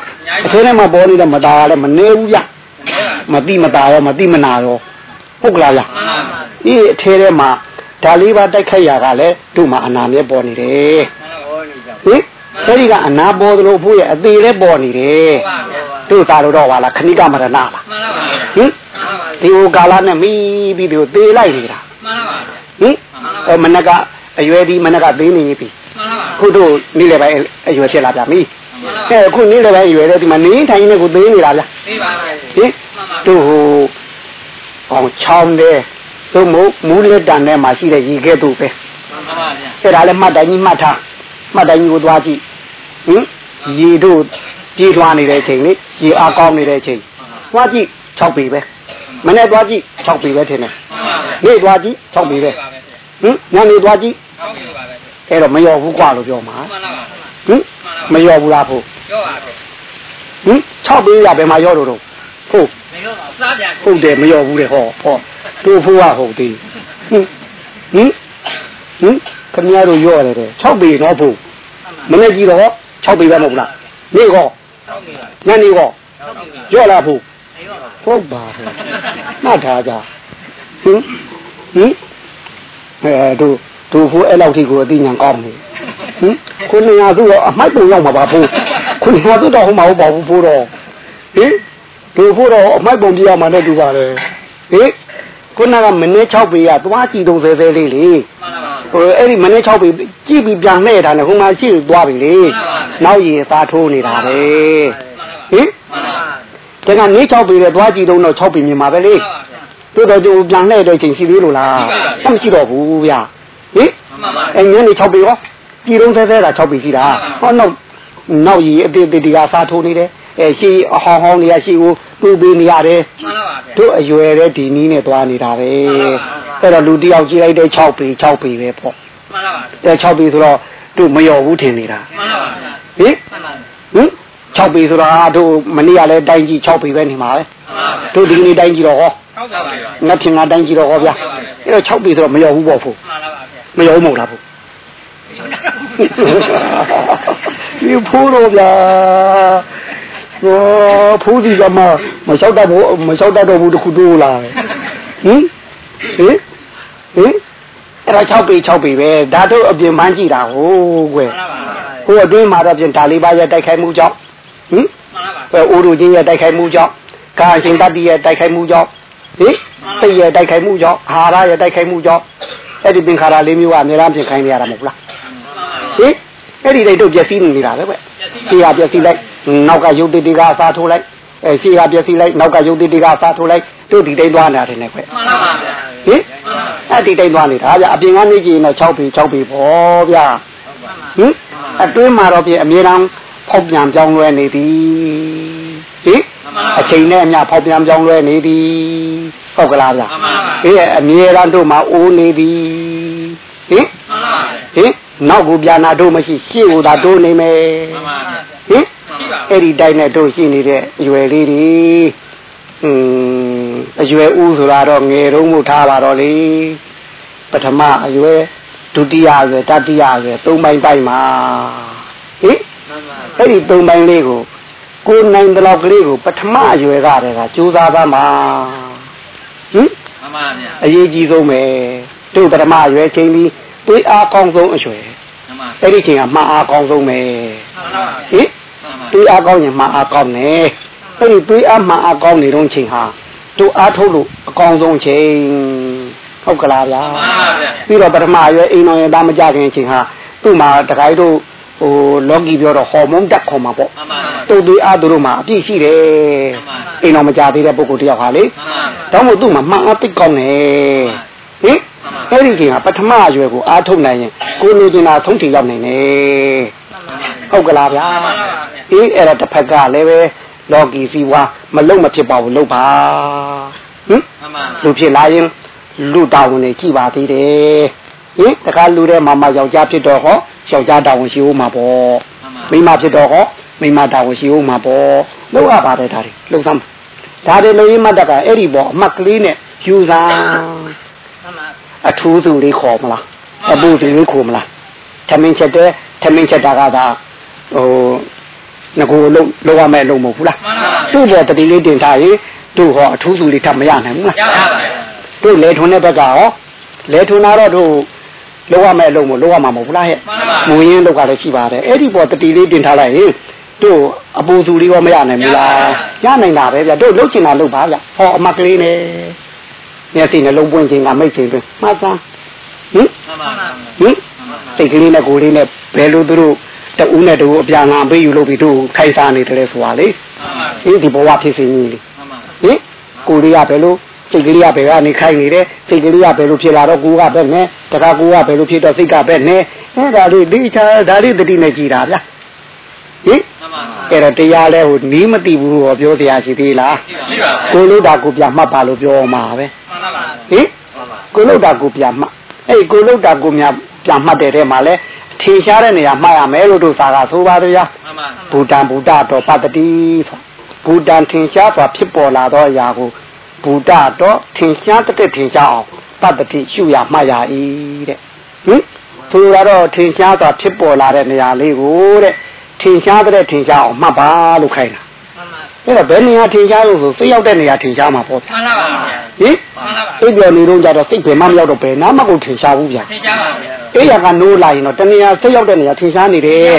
အထဲထဲမှာပေါ်နေတဲ့မတာလည်းမနေဘူးဗျမတိမတာရောမတိမနာရော ဟုတ်ကလားဗျမှန်ပါပါဒီအထဲထဲမှာဒါလေးပါတိုက်ခိုက်ရတာလည်းတို့မှာအနာမြဲပေါ်နေတယ်မှန်ပါဘောနေကြဟင်အဲဒီကအနာပေါ်သလိုဖို့ရဲ့အသေးလည်းပေါ်နေတယ်ဟုတ်ပါဗျာတို့သာတော့ပါလားခဏိကမရဏလားမှန်ပါပါဟင်ဒီဟိုကာလနဲ့မီးပြီးဒီကိုသေးလိုက်နေတာမှန်ပါပါဟင်အဲမနက်ကအရွယ်ဒီမနက်ကသေးနေပြီမှန်ပါပါခုတို့နေ့လည်းပိုင်းအရွယ်ဖြစ်လာပြန်ပြီမှန်ပါအဲခုနေ့လည်းပိုင်းအရွယ်တဲ့ဒီမှာနေထိုင်နေကိုသေးနေတာဗျသိပါပါဟင်တို့ဟို အောင်ချောင်းတဲ့သို့မဟုတ်မူးလက်တန်ထဲမှာရှိတဲ့ရေခဲတို့ပဲ မှန်ပါပါဗျာ အဲ့ဒါလည်းမှတ်တိုင်းကြီးမှတ်ထားမှတ်တိုင်းကြီးကိုသွားကြည့်ဟင်ရေတို့ပြေးသွားနေတဲ့အချိန်လေရေအားကောင်းနေတဲ့အချိန်သွားကြည့်6ပေပဲမနေ့သွားကြည့်6ပေပဲထင်တယ် မှန်ပါဗျာ နေ့သွားကြည့်6ပေပဲဟင်ညနေသွားကြည့် ဟုတ်ပြီပါပဲ အဲ့တော့မလျော်ဘူးกว่าလို့ပြောမှာ မှန်ပါပါ ဟင်မလျော်ဘူးလားဖို့ ပြောပါဗျာ ဟင်6ပေရဘယ်မှာရော့လို့တော့ဟုတ် မပြောပါစားကြ ဟုတ်တယ်မလျော်ဘူးလေဟောဟောတို့ဖို့ကဟုတ်သေးဟင်ဟင်ဟင်ခင်ဗျားတို့ရော့ရတယ်တဲ့6ပေတော့ဖို့မနေ့ကြီးတော့6ပေပဲမဟုတ်ဘူးလားနေ့ကောဟုတ်ပြီပါညနေကောဟုတ်ပြီပါရော့လာဖို့အေးပါပါဟုတ်ပါပဲမှတ်ထားကြဟင်ဟင်အဲတို့တို့ဖို့အဲ့လောက်ထိကိုအသိဉာဏ်ကောင်းနေဟင်ခုနေရာသူတော့အမိုက်ပုံရောက်မှာပါဖို့ခုနေရာသူတော့ဟိုမှာဟုတ်ပါဘူးဖို့တော့ဟင် တို့ဖို့တော့အမိုက်ပုံပြရမှာနဲ့တူပါလေဟင်ခုနကမနေ့6ပေကသွားကြည့်တုံးဆဲဆဲလေးလေမှန်ပါပါဟိုအဲ့ဒီမနေ့6ပေကြည့်ပြီးပြန်လှည့်တာနဲ့ဟိုမှာရှိသွားပြီလေနောက်ရေသားထိုးနေတာပဲဟင်မှန်ပါပါဒါကနေ6ပေတဲ့သွားကြည့်တော့6ပေမြင်မှာပဲလေမှန်ပါပါတို့တော့ကျိုးပြန်လှည့်တဲ့ချိန်ရှိသေးလို့လားရှိပါဘူးမရှိတော့ဘူးဗျဟင်မှန်ပါပါအဲညနေ6ပေရောပြည်လုံးဆဲဆဲတာ6ပေရှိတာဟောနောက်နောက်ကြီးအတေတေတီကစားထိုးနေတယ် အဲရှိအဟောင်းဟောင်းနေရရှိကိုတူပေးနေရတယ်မှန်ပါပါဗျာတို့အရွယ်တဲ့ဒီနီးနဲ့သွားနေတာပဲအဲ့တော့လူတယောက်ကြည့်လိုက်တဲ့6ပေ6ပေပဲပေါ့မှန်ပါပါအဲ6ပေဆိုတော့တို့မလျော်ဘူးထင်နေတာမှန်ပါပါဗျာဟင်မှန်ပါပါဟင်6ပေဆိုတော့တို့မနေ့ကလည်းတိုင်းကြီး6ပေပဲနေမှာပဲမှန်ပါပါတို့ဒီကနေ့တိုင်းကြီးတော့ဟောဟုတ်ပါပါဗျာငါထင်ငါတိုင်းကြီးတော့ဟောဗျာအဲ့တော့6ပေဆိုတော့မလျော်ဘူးပေါ့ဖို့မှန်ပါပါဗျာမလျော်ဘူးမဟုတ်လားဖို့ဒီဖိုးတော့ဗျာ ဟောဖိုးဒီကမှမလျှောက်တတ်ဘူးမလျှောက်တတ်တော့ဘူးတခုတိုးလာဟင်ဟင်ဟင်အဲ့တော့6ပေ6ပေပဲဒါတို့အပြင်ပန်းကြည့်တာဟိုးကွယ်မှန်ပါပါဟိုအတွင်းမှာတော့ပြင်ဒါလေးပါးရဲ့တိုက်ခိုက်မှုကြောင့်ဟင်မှန်ပါပါအဲအိုးတို့ချင်းရဲ့တိုက်ခိုက်မှုကြောင့်ကာရှင်တတ္တိရဲ့တိုက်ခိုက်မှုကြောင့်ဟင်စိတ်ရဲ့တိုက်ခိုက်မှုကြောင့်အာဟာရရဲ့တိုက်ခိုက်မှုကြောင့်အဲ့ဒီပင်ခါရလေးမျိုးကအများအားဖြင့်ခိုင်းနေရတာမဟုတ်လားဟင်အဲ့ဒီတွေတို့ပျက်စီးနေတာပဲကွရှေးကပျက်စီးလိုက် နောက်ကရုပ်တည်တည်ကအစားထိုးလိုက်အဲရှေးကပျက်စီးလိုက်နောက်ကရုပ်တည်တည်ကအစားထိုးလိုက်တို့ဒီတိုင်းသွားနေတာတယ်နဲ့ကွမှန်ပါပါဗျာဟင်အဲ့ဒီတိုင်းသွားနေတာဗျအပြင်ကနေကြည့်ရင်တော့6ပေ6ပေပေါ့ဗျဟင်အတွင်းမှာတော့ပြင်အမြဲတမ်းဖောက်ပြန်ကြောင်းလွဲနေသည်ဟင်အချိန်နဲ့အမျှဖောက်ပြန်ပြောင်းလဲနေသည်ဟုတ်ကလားဗျာမှန်ပါပါအေးအမြဲတမ်းတို့မှာအိုးနေသည်ဟင်မှန်ပါပါဟင်နောက်ကိုပြန်လာတို့မရှိရှေ့ကိုသာတို့နေမယ်မှန်ပါပါဟင်ရှိပါ အဲ့ဒီတိုင်းနဲ့တို့ရှိနေတဲ့အရွယ်လေးတွေอืมအရွယ်ဦးဆိုတာတော့ငယ်တုန်းမို့ထားပါတော့လေပထမအရွယ်ဒုတိယအရွယ်တတိယအရွယ်သုံးပိုင်းပိုင်းမှာဟင်မှန်ပါအဲ့ဒီသုံးပိုင်းလေးကိုကိုယ်နိုင်တဲ့လောက်ကလေးကိုပထမအရွယ်ကတည်းကကြိုးစားပါမှာဟင်မှန်ပါဗျာအရေးကြီးဆုံးပဲတို့ပထမအရွယ်ချိန်ပြီးတွေးအားကောင်းဆုံးအရွယ်မှန်ပါအဲ့ဒီချိန်ကမှန်အားကောင်းဆုံးပဲမှန်ပါဟင်မှန်ပါ တွေးအားကောင်းရင်မှန်အားကောင်းတယ်အဲ့ဒီတွေးအားမှန်အားကောင်းနေတော့ချိန်ဟာတို့အားထုတ်လို့အကောင်းဆုံးချိန်ဟုတ်ကလားဗျာမှန်ပါဗျာပြီးတော့ပထမအရွယ်အိမ်တော်ရင်သားမကြခင်ချိန်ဟာသူ့မှာတခိုင်းတို့ဟိုလောကီပြောတော့ဟော်မုန်းတက်ခေါ်မှာပေါ့မှန်ပါတုတ်သေးအားသူတို့မှာအပြည့်ရှိတယ်မှန်ပါအိမ်တော်မကြသေးတဲ့ပုဂ္ဂိုလ်တယောက်ဟာလေမှန်ပါဒါမှမဟုတ်သူ့မှာမှန်အားသိကောင်းတယ်ဟင်အဲ့ဒီချိန်ကပထမအရွယ်ကိုအားထုတ်နိုင်ရင်ကိုလိုချင်တာသုံးထီရောက်နိုင်တယ် ဟုတ်ကလားဗျာမှန်ပါဗျာအေးအဲ့ဒါတစ်ဖက်ကလည်းပဲလောကီစီဝါမလုံမဖြစ်ပါဘူးလုံပါဟင်မှန်ပါလူဖြစ်လာရင်လူတာဝန်တွေကြည့်ပါသေးတယ်ဟင်တခါလူတဲ့မမယောက်ျားဖြစ်တော့ဟောယောက်ျားတာဝန်ရှိဦးမှာပေါ့မှန်ပါမိမဖြစ်တော့ဟောမိမတာဝန်ရှိဦးမှာပေါ့လောက်ရပါတယ်ဒါတွေလုံစမ်းဒါတွေလုံရင်းမတ်တက်ကအဲ့ဒီပေါ့အမှတ်ကလေးနဲ့ယူစားမှန်ပါအထူးသူလေးခေါ်မလားအပူသူလေးခေါ်မလားသမင်းချက်တဲ့ထမင်းချက်တာကသာ ဟိုငကိုလုံးလောက်ရမဲ့လုံးမဟုတ်ဘူးလားမှန်ပါပါသူ့ပေါ်တတိလေးတင်ထားရင်တို့ဟောအထူးစုလေးထပ်မရနိုင်ဘူးလားရပါပါတယ်တို့လေထွန်းတဲ့ဘက်ကရောလေထွန်းတာတော့တို့လောက်ရမဲ့လုံးမလောက်ရမှာမဟုတ်ဘူးလားဟဲ့မှန်ပါပါမူရင်းလောက်ကလည်းရှိပါတယ်အဲ့ဒီပေါ်တတိလေးတင်ထားလိုက်ရင်တို့အပူစုလေးရောမရနိုင်ဘူးလားရနိုင်တာပဲဗျတို့လုတ်ချင်တာလုတ်ပါဗျဟောအမကလေးနဲ့မျက်စိနဲ့လုံးပွင့်ခြင်းကမိတ်ခြင်းပဲမှတ်သားဟင်မှန်ပါပါဟင်စိတ်ကလေးနဲ့ကိုယ်လေးနဲ့ဘယ်လိုသူတို့ တူးနဲ့တူအပြန်ငါပေးယူလို့ပြီးတို့ခိုင်စားနေတယ်ဆိုတာလေမှန်ပါဟင်ဒီဘဝဖြစ်စဉ်ကြီးလေမှန်ပါဟင်ကိုယ်လေးကဘယ်လိုစိတ်ကလေးကဘယ်ကနေခိုင်းနေတယ်စိတ်ကလေးကဘယ်လိုဖြစ်လာတော့ကိုယ်ကဘယ်နဲ့တခါကိုယ်ကဘယ်လိုဖြစ်တော့စိတ်ကဘယ်နဲ့အဲဒါလေးဒီချာဒါလေးတတိနဲ့ကြည်တာဗျာဟင်မှန်ပါအဲ့တော့တရားလဲဟိုနီးမသိဘူးဟောပြောစရာရှိသေးလားရှိပါဘူးကိုလို့တာကိုပြမှတ်ပါလို့ပြောမှာပဲမှန်ပါပါဟင်ကိုလို့တာကိုပြမှတ်အဲ့ကိုလို့တာကိုများပြမှတ်တဲ့ထဲမှာလဲ ထင်ရှားတဲ့နေရာမှတ်ရမယ်လို့တို့စာကဆိုပါတော့ဗျာမှန်ပါဘူတံဘူတတော်ပတ္တိဆိုဘူတံထင်ရှားစွာဖြစ်ပေါ်လာသောအရာကိုဘူတတော်ထင်ရှားတဲ့ထင်ရှားအောင်ပတ္တိရှုရမှတ်ရ၏တဲ့ဟင်သူကတော့ထင်ရှားစွာဖြစ်ပေါ်လာတဲ့နေရာလေးကိုတဲ့ထင်ရှားတဲ့ထင်ရှားအောင်မှတ်ပါလို့ခိုင်းတာမှန်ပါ အဲ့တော့ဘယ်နေရာထင်ရှားလို့ဆိုစိတ်ရောက်တဲ့နေရာထင်ရှားမှာပေါ့ဗျာမှန်ပါပါဗျာဟင်မှန်ပါပါစိတ်ပြောနေတော့ကြတော့စိတ်ဘယ်မှမရောက်တော့ဘယ်နာမှကိုထင်ရှားဘူးဗျာသိကြပါဗျာအဲ့ရကနိုးလာရင်တော့တနေရာစိတ်ရောက်တဲ့နေရာထင်ရှားနေတယ်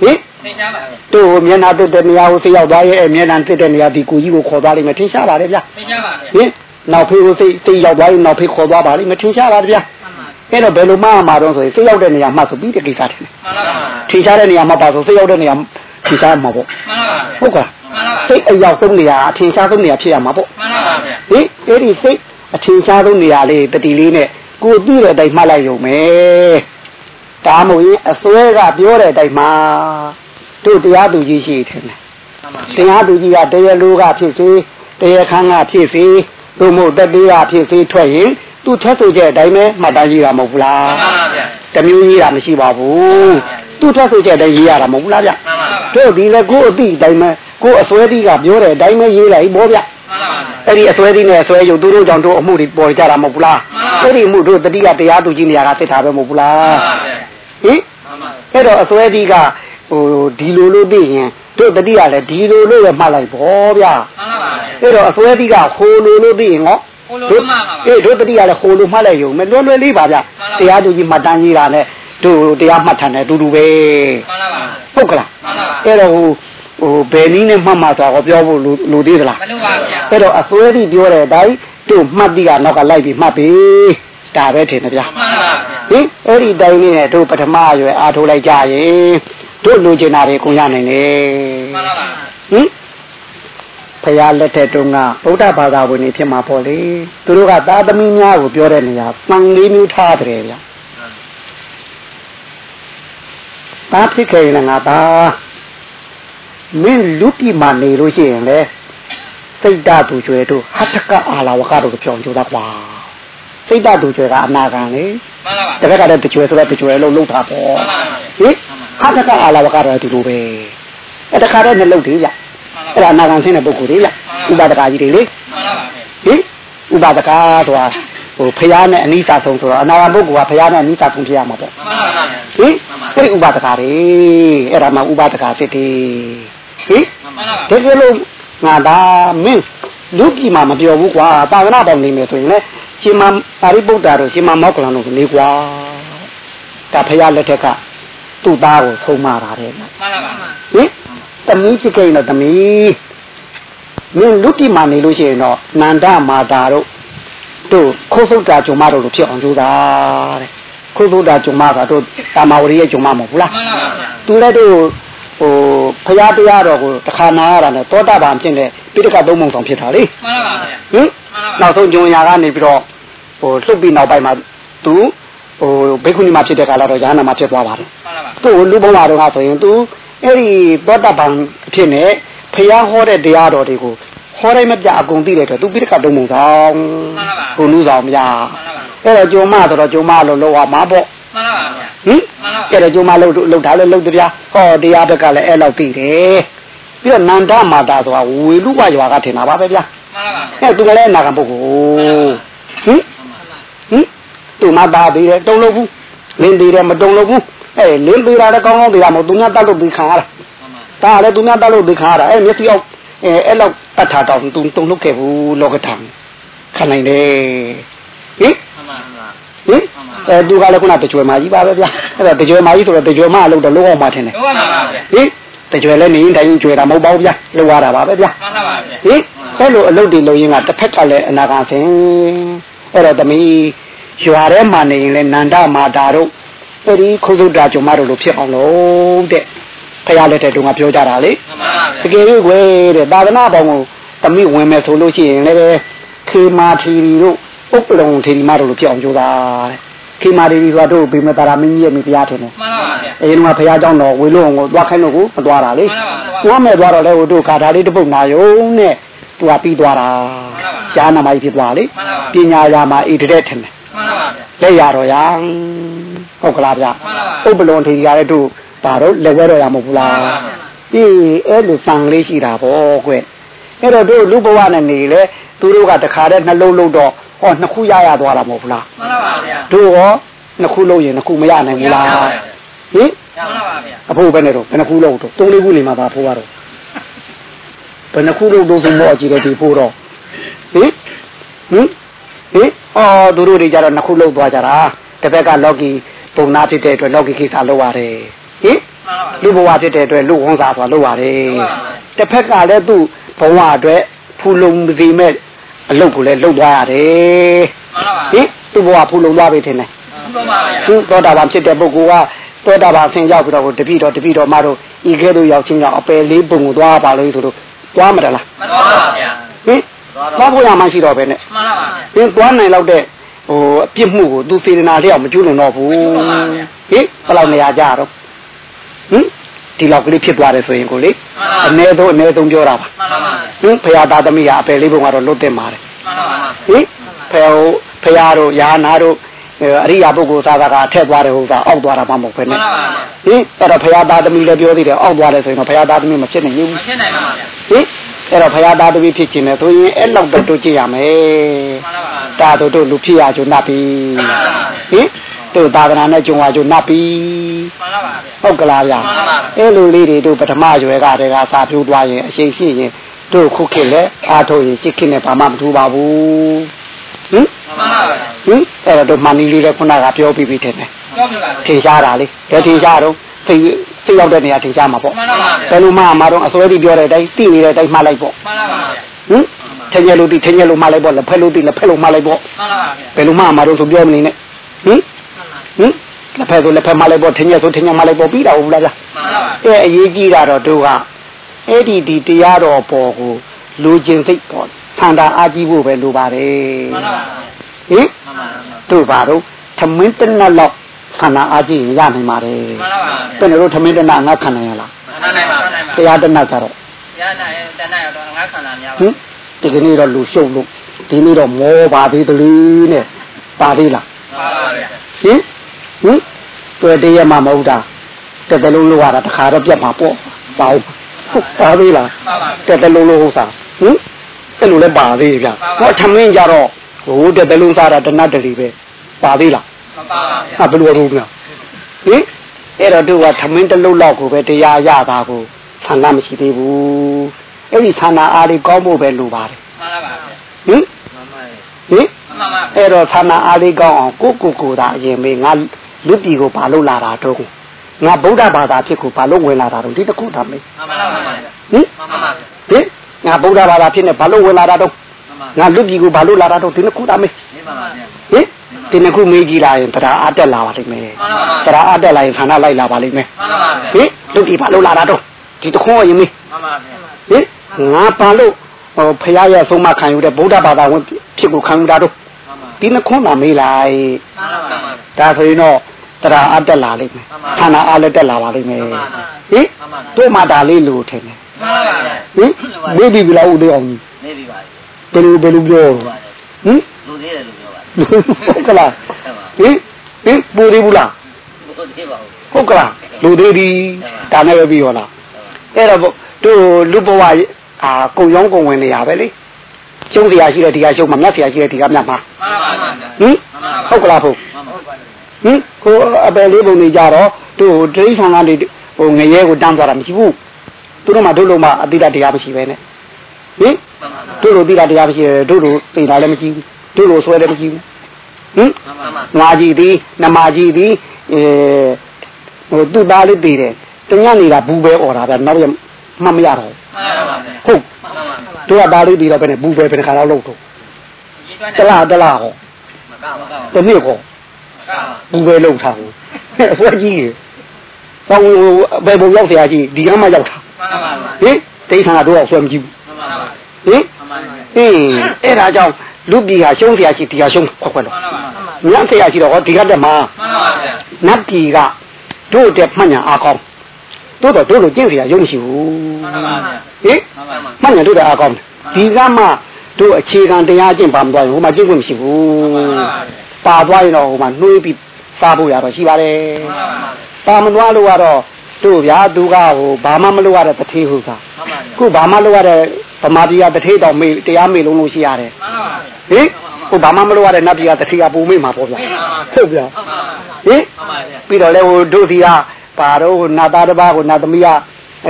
ဟင်သိကြပါဗျာတို့မျက်နှာတက်တဲ့နေရာကိုစိတ်ရောက်သွားရဲ့အဲ့မျက်နှာတက်တဲ့နေရာဒီကိုကြီးကိုခေါ်သွားလိမ့်မယ်ထင်ရှားပါတယ်ဗျာသိကြပါဗျာဟင်နောက်ဖေးကိုစိတ်စိတ်ရောက်သွားရင်နောက်ဖေးခေါ်သွားပါလိမ့်မယ်ထင်ရှားပါတယ်ဗျာမှန်ပါအဲ့တော့ဘယ်လိုမှမှာတော့ဆိုရင်စိတ်ရောက်တဲ့နေရာမှဆိုပြီးတဲ့ကိစ္စတယ်မှန်ပါပါထင်ရှားတဲ့နေရာမှပါဆိုစိတ်ရောက်တဲ့နေရာ ထင်ရှားမှာပေါ့မှန်ပါပါဟုတ်ကလားမှန်ပါပါစိတ်အရောက်ဆုံးနေရာအထင်ရှားဆုံးနေရာဖြစ်ရမှာပေါ့မှန်ပါပါဗျာဟင်အဲ့ဒီစိတ်အထင်ရှားဆုံးနေရာလေးတတိလေးနဲ့ကိုသိတဲ့အတိုင်းမှတ်လိုက်ရုံပဲဒါမို့ရင်အစွဲကပြောတဲ့အတိုင်းမှာတို့တရားသူကြီးရှိတယ်မှန်ပါတရားသူကြီးကတရားလူကဖြစ်စေတရားခန်းကဖြစ်စေတို့မို့တတိယဖြစ်စေထွက်ရင်သူထက်ဆိုချက်အတိုင်းပဲမှတ်တမ်းကြီးတာမဟုတ်ဘူးလားမှန်ပါဗျာတမျိုးကြီးတာမရှိပါဘူး သူထက်ဆိုချက်အတိုင်းရေးရတာမဟုတ်ဘူးလားဗျမှန်ပါပါတို့ဒီလေကိုယ်အတိအတိုင်းပဲကိုယ်အစွဲတိကပြောတဲ့အတိုင်းပဲရေးလိုက်ဘောဗျမှန်ပါပါအဲ့ဒီအစွဲတိနဲ့အစွဲယုတ်သူတို့ကြောင့်တို့အမှုတွေပေါ်ကြတာမဟုတ်ဘူးလားမှန်ပါအဲ့ဒီအမှုတို့တတိယတရားသူကြီးနေရာကစစ်တာပဲမဟုတ်ဘူးလားမှန်ပါဗျာဟင်မှန်ပါအဲ့တော့အစွဲတိကဟိုဒီလိုလို့သိရင်တို့တတိယလည်းဒီလိုလို့ရမှတ်လိုက်ဘောဗျမှန်ပါပါအဲ့တော့အစွဲတိကဟိုလိုလို့သိရင်ဟောဟိုလိုလို့မှန်ပါပါအေးတို့တတိယလည်းဟိုလိုမှတ်လိုက်ရုံပဲလွယ်လွယ်လေးပါဗျမှန်ပါတရားသူကြီးမှတ်တမ်းကြီးတာနဲ့ တို့တရားမှတ်ထန်တယ်အတူတူပဲမှန်ပါပါဟုတ်ကလားမှန်ပါပါအဲ့တော့ဟိုဟိုဘယ်နည်းနဲ့မှတ်မှဆိုတော့ပြောဖို့လိုလိုသေးသလားမလို့ပါဗျာအဲ့တော့အစွဲတိပြောတဲ့အတိုင်းတို့မှတ်တိကနောက်ကလိုက်ပြီးမှတ်ပြီဒါပဲထင်တယ်ဗျာမှန်ပါပါဟင်အဲ့ဒီတိုင်းလေးနဲ့တို့ပထမအရွယ်အားထုတ်လိုက်ကြရင်တို့လူကျင်တာတွေကိုရနိုင်တယ်မှန်ပါပါဟင်ဖရာလက်ထက်တုန်းကဗုဒ္ဓဘာသာဝင်တွေဖြစ်မှာပေါ့လေသူတို့ကသာသမီများကိုပြောတဲ့နေရာပန်လေးမျိုးထားတယ်ဗျ ဘာဖြစ်ခဲ့ရင်လည်းငါသာမင်းလူပြည်မှာနေလို့ရှိရင်လေစိတ်ဓာတ်သူကျွဲတို့ဟတ္တကအာလာဝကတို့ကိုပြောင်းကြတာကွာစိတ်ဓာတ်သူကျွဲကအနာခံလေမှန်ပါပါတခါတည်းတကျွဲဆိုတော့တကျွဲလုံးလုံးထားပေါ့မှန်ပါပါဟင်ဟတ္တကအာလာဝကတော့ဒီလိုပဲအဲတခါတည်းနဲ့လုံးသေးကြမှန်ပါအဲ့ဒါအနာဂံဆင်းတဲ့ပုဂ္ဂိုလ်တွေလားဥပါဒကာကြီးတွေလေမှန်ပါပါဟင်ဥပါဒကာဆိုတာဟိုဖရာနဲ့အနိစ္စဆုံးဆိုတော့အနာဂံပုဂ္ဂိုလ်ကဖရာနဲ့အနိစ္စဆုံးဖြစ်ရမှာပေါ့မှန်ပါပါဟင် အဲ့ဒီဥပါဒကာတွေအဲ့ဒါမှဥပါဒကာဖြစ်တယ်ဟင်မှန်ပါပါတကယ်လို့ငါဒါမင်းလူကြီးမှမပြောဘူးကွာသာသနာတော်နေမယ်ဆိုရင်လေရှင်မပါရိပုတ္တရာတို့ရှင်မမောက္ကလန်တို့နေကွာဒါဖရာလက်ထက်ကသူ့သားကိုဆုံးမတာတဲ့မှန်ပါပါဟင်တမီးဖြစ်ခဲ့ရင်တော့တမီးမင်းလူတိမာနေလို့ရှိရင်တော့နန္ဒမာတာတို့တို့ခိုးဆုတ်တာဂျုံမတို့လိုဖြစ်အောင်ကြိုးစားတဲ့ ခိုးဆုတ်တာဂျုံမကတို့တာမာဝရီရဲ့ဂျုံမမဟုတ်ဘူးလားမှန်ပါပါသူလည်းတို့ဟိုဖရာတရားတော်ကိုတခါနာရတာနဲ့သောတာပန်ဖြစ်တဲ့ပိဋကသုံးပုံဆောင်ဖြစ်တာလေမှန်ပါပါဟင်နောက်ဆုံးဂျုံရာကနေပြီးတော့ဟိုလွတ်ပြီးနောက်ပိုင်းမှာသူဟိုဘိက္ခုနီမှာဖြစ်တဲ့ကာလတော့ဇာနာမှာဖြစ်သွားပါတယ်မှန်ပါပါသူ့ကိုလူဘုံလာတော့ကဆိုရင် तू အဲ့ဒီသောတာပန်အဖြစ်နဲ့ဖျားဟောတဲ့တရားတော်တွေကိုဟောတိုင်းမပြအကုန်သိတဲ့အတွက် तू ပိဋကတုံးပုံဆောင်ဘုံလူဆောင်မရ အဲ့တော့ဂျုံမဆိုတော့ဂျုံမလို့လောက်ရမှာပေါ့မှန်ပါပါဟင်အဲ့တော့ဂျုံမလို့လောက်ထားလို့လောက်တရားဟောတရားဘက်ကလည်းအဲ့လောက်သိတယ်ပြီးတော့နန္ဒမာတာဆိုတာဝေလူဝရွာကထင်တာပါပဲဗျာမှန်ပါပါအဲ့သူကလည်းအနာဂံပုဂ္ဂိုလ်ဟင်ဟင်သူမသားသေးတယ်တုံလို့ဘူးလင်းသေးတယ်မတုံလို့ဘူးအဲလင်းသေးတာလည်းကောင်းကောင်းသေးတာမဟုတ်သူများတတ်လို့ပြီးခံရတာမှန်ပါဒါလည်းသူများတတ်လို့ပြီးခံရတာအဲမျက်စိအောက်အဲအဲ့လောက်တတ်ထားတော့သူတုံလုတ်ခဲ့ဘူးလောကထံခံနိုင်တယ်ဟင်မှန်ပါမှန်ပါ ဟင်အဲသူကလည်းခုနတကြွယ်မကြီးပါပဲဗျာအဲ့တော့တကြွယ်မကြီးဆိုတော့တကြွယ်မအလုပ်တော့လုံးအောင်မထင်တယ်တော့မှန်ပါဗျာဟင်တကြွယ်လည်းနေရင်တိုင်းကြွယ်တာမဟုတ်ပါဘူးဗျာလောက်ရတာပါပဲဗျာမှန်ပါဗျာဟင်အဲ့လိုအလုပ်တွေလုပ်ရင်းကတစ်ဖက်ကလည်းအနာဂါဆင်အဲ့တော့သမီးရွာထဲမှာနေရင်လည်းနန္ဒမာတာတို့အဲ့ဒီခုသုတ္တကြုံမတို့လိုဖြစ်အောင်လို့တဲ့ဖခင်လက်ထက်တုန်းကပြောကြတာလေမှန်ပါဗျာတကယ်လို့ကွယ်တဲ့သာသနာပေါင်းကိုသမီးဝင်မယ်ဆိုလို့ရှိရင်လည်းပဲခေမာထီရီတို့ ဥပလုံထေရီမတို့လိုဖြစ်အောင်ကြိုးစားတဲ့ခေမာဒေဝီဆိုတာတို့ဘေမတာရာမင်းကြီးရဲ့မိဖုရားထင်တယ်မှန်ပါပါဗျာအရင်ကဘုရားကြောင့်တော့ဝေလုံးကိုသွားခိုင်းလို့ကိုမသွားတာလေမှန်ပါပါသွားမယ်သွားတော့လဲဟိုတို့ခါထားလေးတစ်ပုတ်နာယုံနဲ့သူကပြီးသွားတာရှားနာမကြီးဖြစ်သွားလေပညာရာမှာဣတတဲ့ထင်တယ်မှန်ပါပါဗျာလက်ရတော့ရဟုတ်ကလားဗျာဥပလုံထေရီကလည်းတို့ဒါတော့လက်ဝဲတော့ရမဟုတ်ဘူးလားအေးအဲ့လိုစံလေးရှိတာပေါ့ကွအဲ့တော့တို့လူဘဝနဲ့နေလေသူတို့ကတခါတည်းနှလုံးလုံးတော့ ဟောနှစ်ခုရရသွားတာမဟုတ်ဘူးလားမှန်ပါဗျာတို့ရောနှစ်ခုလုံးရင်နှစ်ခုမရနိုင်ဘူးလားဟင်မှန်ပါဗျာအဖိုးပဲနဲ့တော့ဘယ်နှခုလုံးတော့သုံးလေးခုနေမှာပါဖိုးကတော့ဘယ်နှခုလုံးတော့ဆိုမောကြည့်တယ်ဒီဖိုးတော့ဟင်ဟင်ဟင်အော်သူတို့တွေကြတော့နှစ်ခုလုံးသွားကြတာတစ်ဘက်ကလော်ကီပုံနာဖြစ်တဲ့အတွက်လော်ကီကိစ္စလုပ်ရတယ်ဟင်မှန်ပါဗျာလူဘဝဖြစ်တဲ့အတွက်လူဝန်စားဆိုတာလုပ်ရတယ်ဟုတ်ပါဘူးတစ်ဖက်ကလည်းသူ့ဘဝအတွက်ဖူလုံစီမဲ့ အလုပ်ကိုလည်းလုပ်သွားရတယ်မှန်ပါဟဗျာင်သူ့ဘဝဖူလုံသွားပြီထင်တယ်မှန်ပါဗျာသူသောတာပန်ဖြစ်တဲ့ပုဂ္ဂိုလ်ကသောတာပန်ဆင်ရောက်ပြီးတော့ဟိုတပိတော်တပိတော်မတို့ဤကဲ့သို့ရောက်ချင်းကြောင့်အပယ်လေးပုံကိုသွားပါလို့ဆိုတော့သွားမတယ်လားမှန်ပါဗျာဟင်သွားဖို့ရမှရှိတော့ပဲနဲ့မှန်ပါဗျာဟင်သွားနိုင်တော့တဲ့ဟိုအပြစ်မှုကိုသူစေတနာလျောက်မကျူးလွန်တော့ဘူးမဟကျူးလွန်ပါဘူးင်ဘယ်လောက်နေရာကြတော့ဟင် ဒီလောက်ကလေးဖြစ်သွားတယ်ဆိုရင်ကိုလေမှန်ပါအဗျာနည်းဆုံးအနည်းဆုံးပြောတာပါမှန်ပါဗျာဟင်ဖရာသားသမီးကအပယ်လေးပုံကတော့လွတ်တင်ပါတယ်မှန်ပါဗျာဟင်ဖရာဖရာတို့ယာနာတို့အဲအရိယာပုဂ္ဂိုလ်သာသာကအထက်သွားတယ်ဟုတ်သားအောက်သွားတာမှမဟုတ်ပဲမှနဲ့န်ပါဗျာဟင်အဲ့တော့ဖရာသားသမီးလည်းပြောသေးတယ်အောက်သွားတယ်ဆိုရင်တော့ဖရာသားသမီးမဖြစ်နိုင်ဘူးမဖြစ်နိုင်ပါဗျာဟင်အဲ့တော့ဖရာသားသမီးဖြစ်ခြင်းနဲ့ဆိုရင်အဲ့လောက်တော့တို့ကြည့်ရမယ်မှန်ပါဗျာတာတို့တို့လူဖြစ်ရကြုံနှပ်ပြီမှန်ပါဗျာဟင် တို့သာသနာနဲ့ကြုံရကြုံနှပ်ပြီမှန်ပါဗျာဟုတ်ကလားဗျာမှန်ပါဗျာအဲ့လိုလေးတွေတို့ပထမရွယ်ကတည်းကစာပြိုးသွားရင်အရှိန်ရှိရင်တို့ခုခေတ်လဲအားထုတ်ရင်ရှိခေတ်နဲ့ဘာမှမထူပါဘူးဟင်မှန်ပါဗျာဟင်အဲ့တော့တို့မှန်နီလေးလည်းခုနကပြောပြီးပြီထင်တယ်တော့ပြီပါထင်ရှားတာလေဒါထင်ရှားတော့သိသိရောက်တဲ့နေရာထင်ရှားမှာပေါ့မှန်ပါဗျာဘယ်လိုမှမတော့အစွဲတိပြောတဲ့အတိုင်းသိနေတဲ့အတိုင်းမှားလိုက်ပေါ့မှန်ပါဗျာဟင်ထင်ရလို့သိထင်ရလို့မှားလိုက်ပေါ့လက်ဖက်လို့သိလက်ဖက်လို့မှားလိုက်ပေါ့မှန်ပါဗျာဘယ်လိုမှမတော့ဆိုပြောမနေနဲ့ဟင် ဟင်လက်ဖက်ဆိုလက်ဖက်မှားလိုက်ပေါ့ထင်ရဆိုထင်ရမှားလိုက်ပေါ့ပြီးတာဟုတ်လားဗျာမှန်ပါဗျာအဲအရေးကြီးတာတော့တို့ကအဲ့ဒီဒီတရားတော်ပေါ်ကိုလူကျင်စိတ်ပေါ်ဆန္ဒအားကြီးဖို့ပဲလိုပါတယ်မှန်ပါဗျာဟင်မှန်ပါဗျာတို့ပါတော့သမင်းတနက်လောက်ဆန္ဒအားကြီးရင်ရနိုင်ပါတယ်မှန်ပါဗျာဘယ်လိုသမင်းတနက်ငါခံနိုင်ရလားမှန်ပါဗျာတရားတနက်ကြတော့ရနိုင်တန်နိုင်တော့ငါခန္ဓာများဟပါင်ဒီကနေ့တော့လူရှုပ်လို့ဒီနေ့တော့မောပါသေးတလေးနဲ့ပါသေးလားမှန်ပါဗျာဟင် ဟင်တွေ့တည်းရမှာမဟုတ်တာတက်တလုံးလို့ရတာတခါတော့ပြတ်မှာပေါ့ပါဦးပါသေးလားမှန်ပါတက်တလုံးလို့ဟုတ်စားဟင်အဲ့လိုလဲပါသေးဗျဟောသမင်းကြတော့ဟိုတက်တလုံးစားတာတနတ်တလီပဲပါသေးလားမှန်ပါဗျာဟာဘယ်လိုလုပ်မလဲဟင်အဲ့တော့တို့ကသမင်းတလုံးလောက်ကိုပဲတရားရတာကိုဆန္ဒမရှိသေးဘူးအဲ့ဒီဆန္ဒအားလေးကောင်းဖို့ပဲလိုပါတယ်မှန်ပါဗျာဟင်မှန်ပါဟင်မှန်ပါအဲ့တော့ဆန္ဒအားလေးကောင်းအောင်ကိုကိုကိုသာအရင်မေးငါ လူပြည်ကိုဘာလို့လာတာတော့ငါဗုဒ္ဓဘာသာဖြစ်ကိုဘာလို့ဝင်လာတာတော့ဒီတစ်ခုသာမေးမှန်ပါဗျာဟင်မှန်ပါဗျာဟင်ငါဗုဒ္ဓဘာသာဖြစ်နေဘာလို့ဝင်လာတာတော့မှန်ပါငါလူပြည်ကိုဘာလို့လာတာတော့ဒီနှစ်ခုသာမေးမှန်ပါဗျာဟင်ဒီနှစ်ခုမေးကြည့်လာရင်တရားအတက်လာပါလိမ့်မယ်မှန်ပါဗျာတရားအတက်လာရင်ဆန္ဒလိုက်လာပါလိမ့်မယ်မှန်ပါဗျာဟင်လူပြည်ဘာလို့လာတာတော့ဒီတစ်ခုရင်မေးမှန်ပါဗျာဟင်ငါဘာလို့ဟိုဖရာရဲ့ဆုံးမခံယူတဲ့ဗုဒ္ဓဘာသာဝင်ဖြစ်ကိုခံယူတာတော့ မှန်ပါဒီနှစ်ခုမှမေးလိုက်မှန်ပါဗျာဒါဆိုရင်တော့တရားအတက်လာလိမ့်မယ်ဌာနအားလည်းတက်လာပါလိမ့်မယ်ဟင်တို့မှဒါလေးလို့ထင်တယ်မှန်ပါဗျာဟင်မေးပြီလားဦးသေးအောင်နေပြီပါဘယ်လိုဘယ်လိုပြောဟင်လူသေးတယ်လို့ပြောပါဟုတ်ကလားဟင်ဟင်ပူသေးဘူးလားဘူးသေးပါဘူးဟုတ်ကလားလူသေးဒီဒါနဲ့ပဲပြီးရောလားအဲ့တော့တို့လူဘဝအာကုံရောင်းကုံဝင်နေရပဲလေ ကျုံးစရာရှိတဲ့ဒီကရှုံးမှာမြတ်စရာရှိတဲ့ဒီကမြတ်မှာမှန်ပါဗျာဟင်ဟုတ်ကလားဖို့မှန်ပါဗျာဟင်ကိုအပယ်လေးပုံနေကြတော့ဒတို့တိရိစ္ဆာန်ကနေဟိုငရဲကိုတန်းသွားတာမရှိဘူးသူတို့မှတို့လုံးမှအတိတ်တရားမရှိပဲနဲ့ဟင်တို့လိုတိတာတရားမရှိတယ်တို့လိုသိတာလည်းမရှိဘူးတို့လိုဆွဲလည်းမရှိဘူးဟင်ငါကြီးသည်နမကြီးသည်အဲဟိုသူ့သားလေးတည်တယ်တညနေတာဘူးပဲអော်တာဗျနောက်ရမှမရတော့ဟုတ် တို့ကဒါလေးဒီတော့ပဲနဲ့ဘူးပဲပဲတစ်ခါတော့လောက်တော့တလားတလားဟောတနည်းဟောဘူးပဲလောက်ထားဟောအဖွဲကြီးကြီးဟောဘယ်ဘုံရောက်ဆရာကြီးဒီကမှရောက်တာဟင်တိဋ္ဌာန်တို့ကဆွဲမကြည့်ဘူးဟင်ဟင်အဲ့ဒါကြောင့်လူပြည်ဟာရှုံးဆရာရှိဒီဟာရှုံးခွက်ခွက်တော့ညံဆရာရှိတော့ဟောဒီကတက်မှာမှန်ပါဗျာနတ်ပြည်ကတို့တက်မှညာအားကောင်း တို့တော့တို့လိုကြည့်ရရုံမရှိဘူးမှန်ပါဗျာဟင်မှန်ပါမှန်ပါတို့တော့အကောင်းဒီကမှတို့အခြေခံတရားကျင့်ပါမသွားရင်ဟိုမှာကျင့်ခွင့်မရှိဘူးပါသွားရင်တော့ဟိုမှာနှွေးပြီးစားဖို့ရတော့ရှိပါတယ်ပါမသွားလို့ကတော့တို့ဗျာသူကဟိုဘာမှမလုပ်ရတဲ့တထေးဟုတ်တာခုဘာမှလုပ်ရတဲ့ဗမာပြည်ကတထေးတော်မေးတရားမေးလုံးလို့ရှိရတယ်ဟင်ဟိုဘာမှမလုပ်ရတဲ့နတ်ပြည်ကတထေးကပုံမေးမှာပေါ့ဗျာဟုတ်ဗျာဟင်ပြီးတော့လဲဟိုတို့စီက ပါတော့နာသားတစ်ပါးကိုနာသမီးက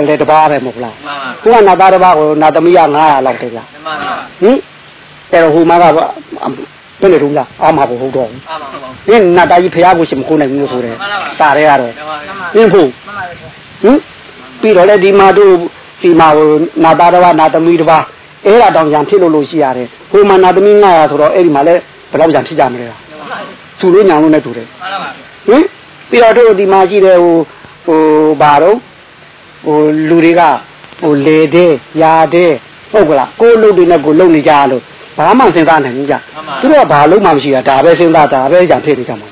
လည်းတစ်ပါးပဲမဟုတ်လားခုကနာသားတစ်ပါးကိုနာသမီးက900လောက်တယ်ဗျာဟင်အဲ့တော့ဟိုမှာကဘယ်လိုလုပ်လားအာမဖို့ဟုတ်တော့ဟင်နတ်သားကြီးဖះကိုရှင်မခိုးနိုင်ဘူးဆိုတယ်စာရဲရတယ်ဟင်ဖို့ဟင်ပြီးတော့လေဒီမှာတို့ဒီမှာဟိုနာသားတစ်ပါးနာသမီးတစ်ပါးအဲ့ဒါတောင်ရံဖြစ်လို့လို့ရှိရတယ်ဟိုမှာနာသမီး900ဆိုတော့အဲ့ဒီမှာလဲဘယ်တော့ရံဖြစ်ကြမလဲသူလို့ညာလို့နဲ့တူတယ်ဟင် ပြီးတော့တို့ဒီမှာရှိတဲ့ဟိုဟိုဘာတော့ဟိုလူတွေကဟိုလေတဲ့ရာတဲ့ဟုတ်ကလားကိုယ်လုပ်တွေနဲ့ကိုယ်လုပ်နေကြလို့ဘာမှစဉ်းစားနိုင်ဘူးကြသူတို့ကဘာလုံးမှမရှိတာဒါပဲစဉ်းစားဒါပဲကြံဖြစ်နေကြမှာ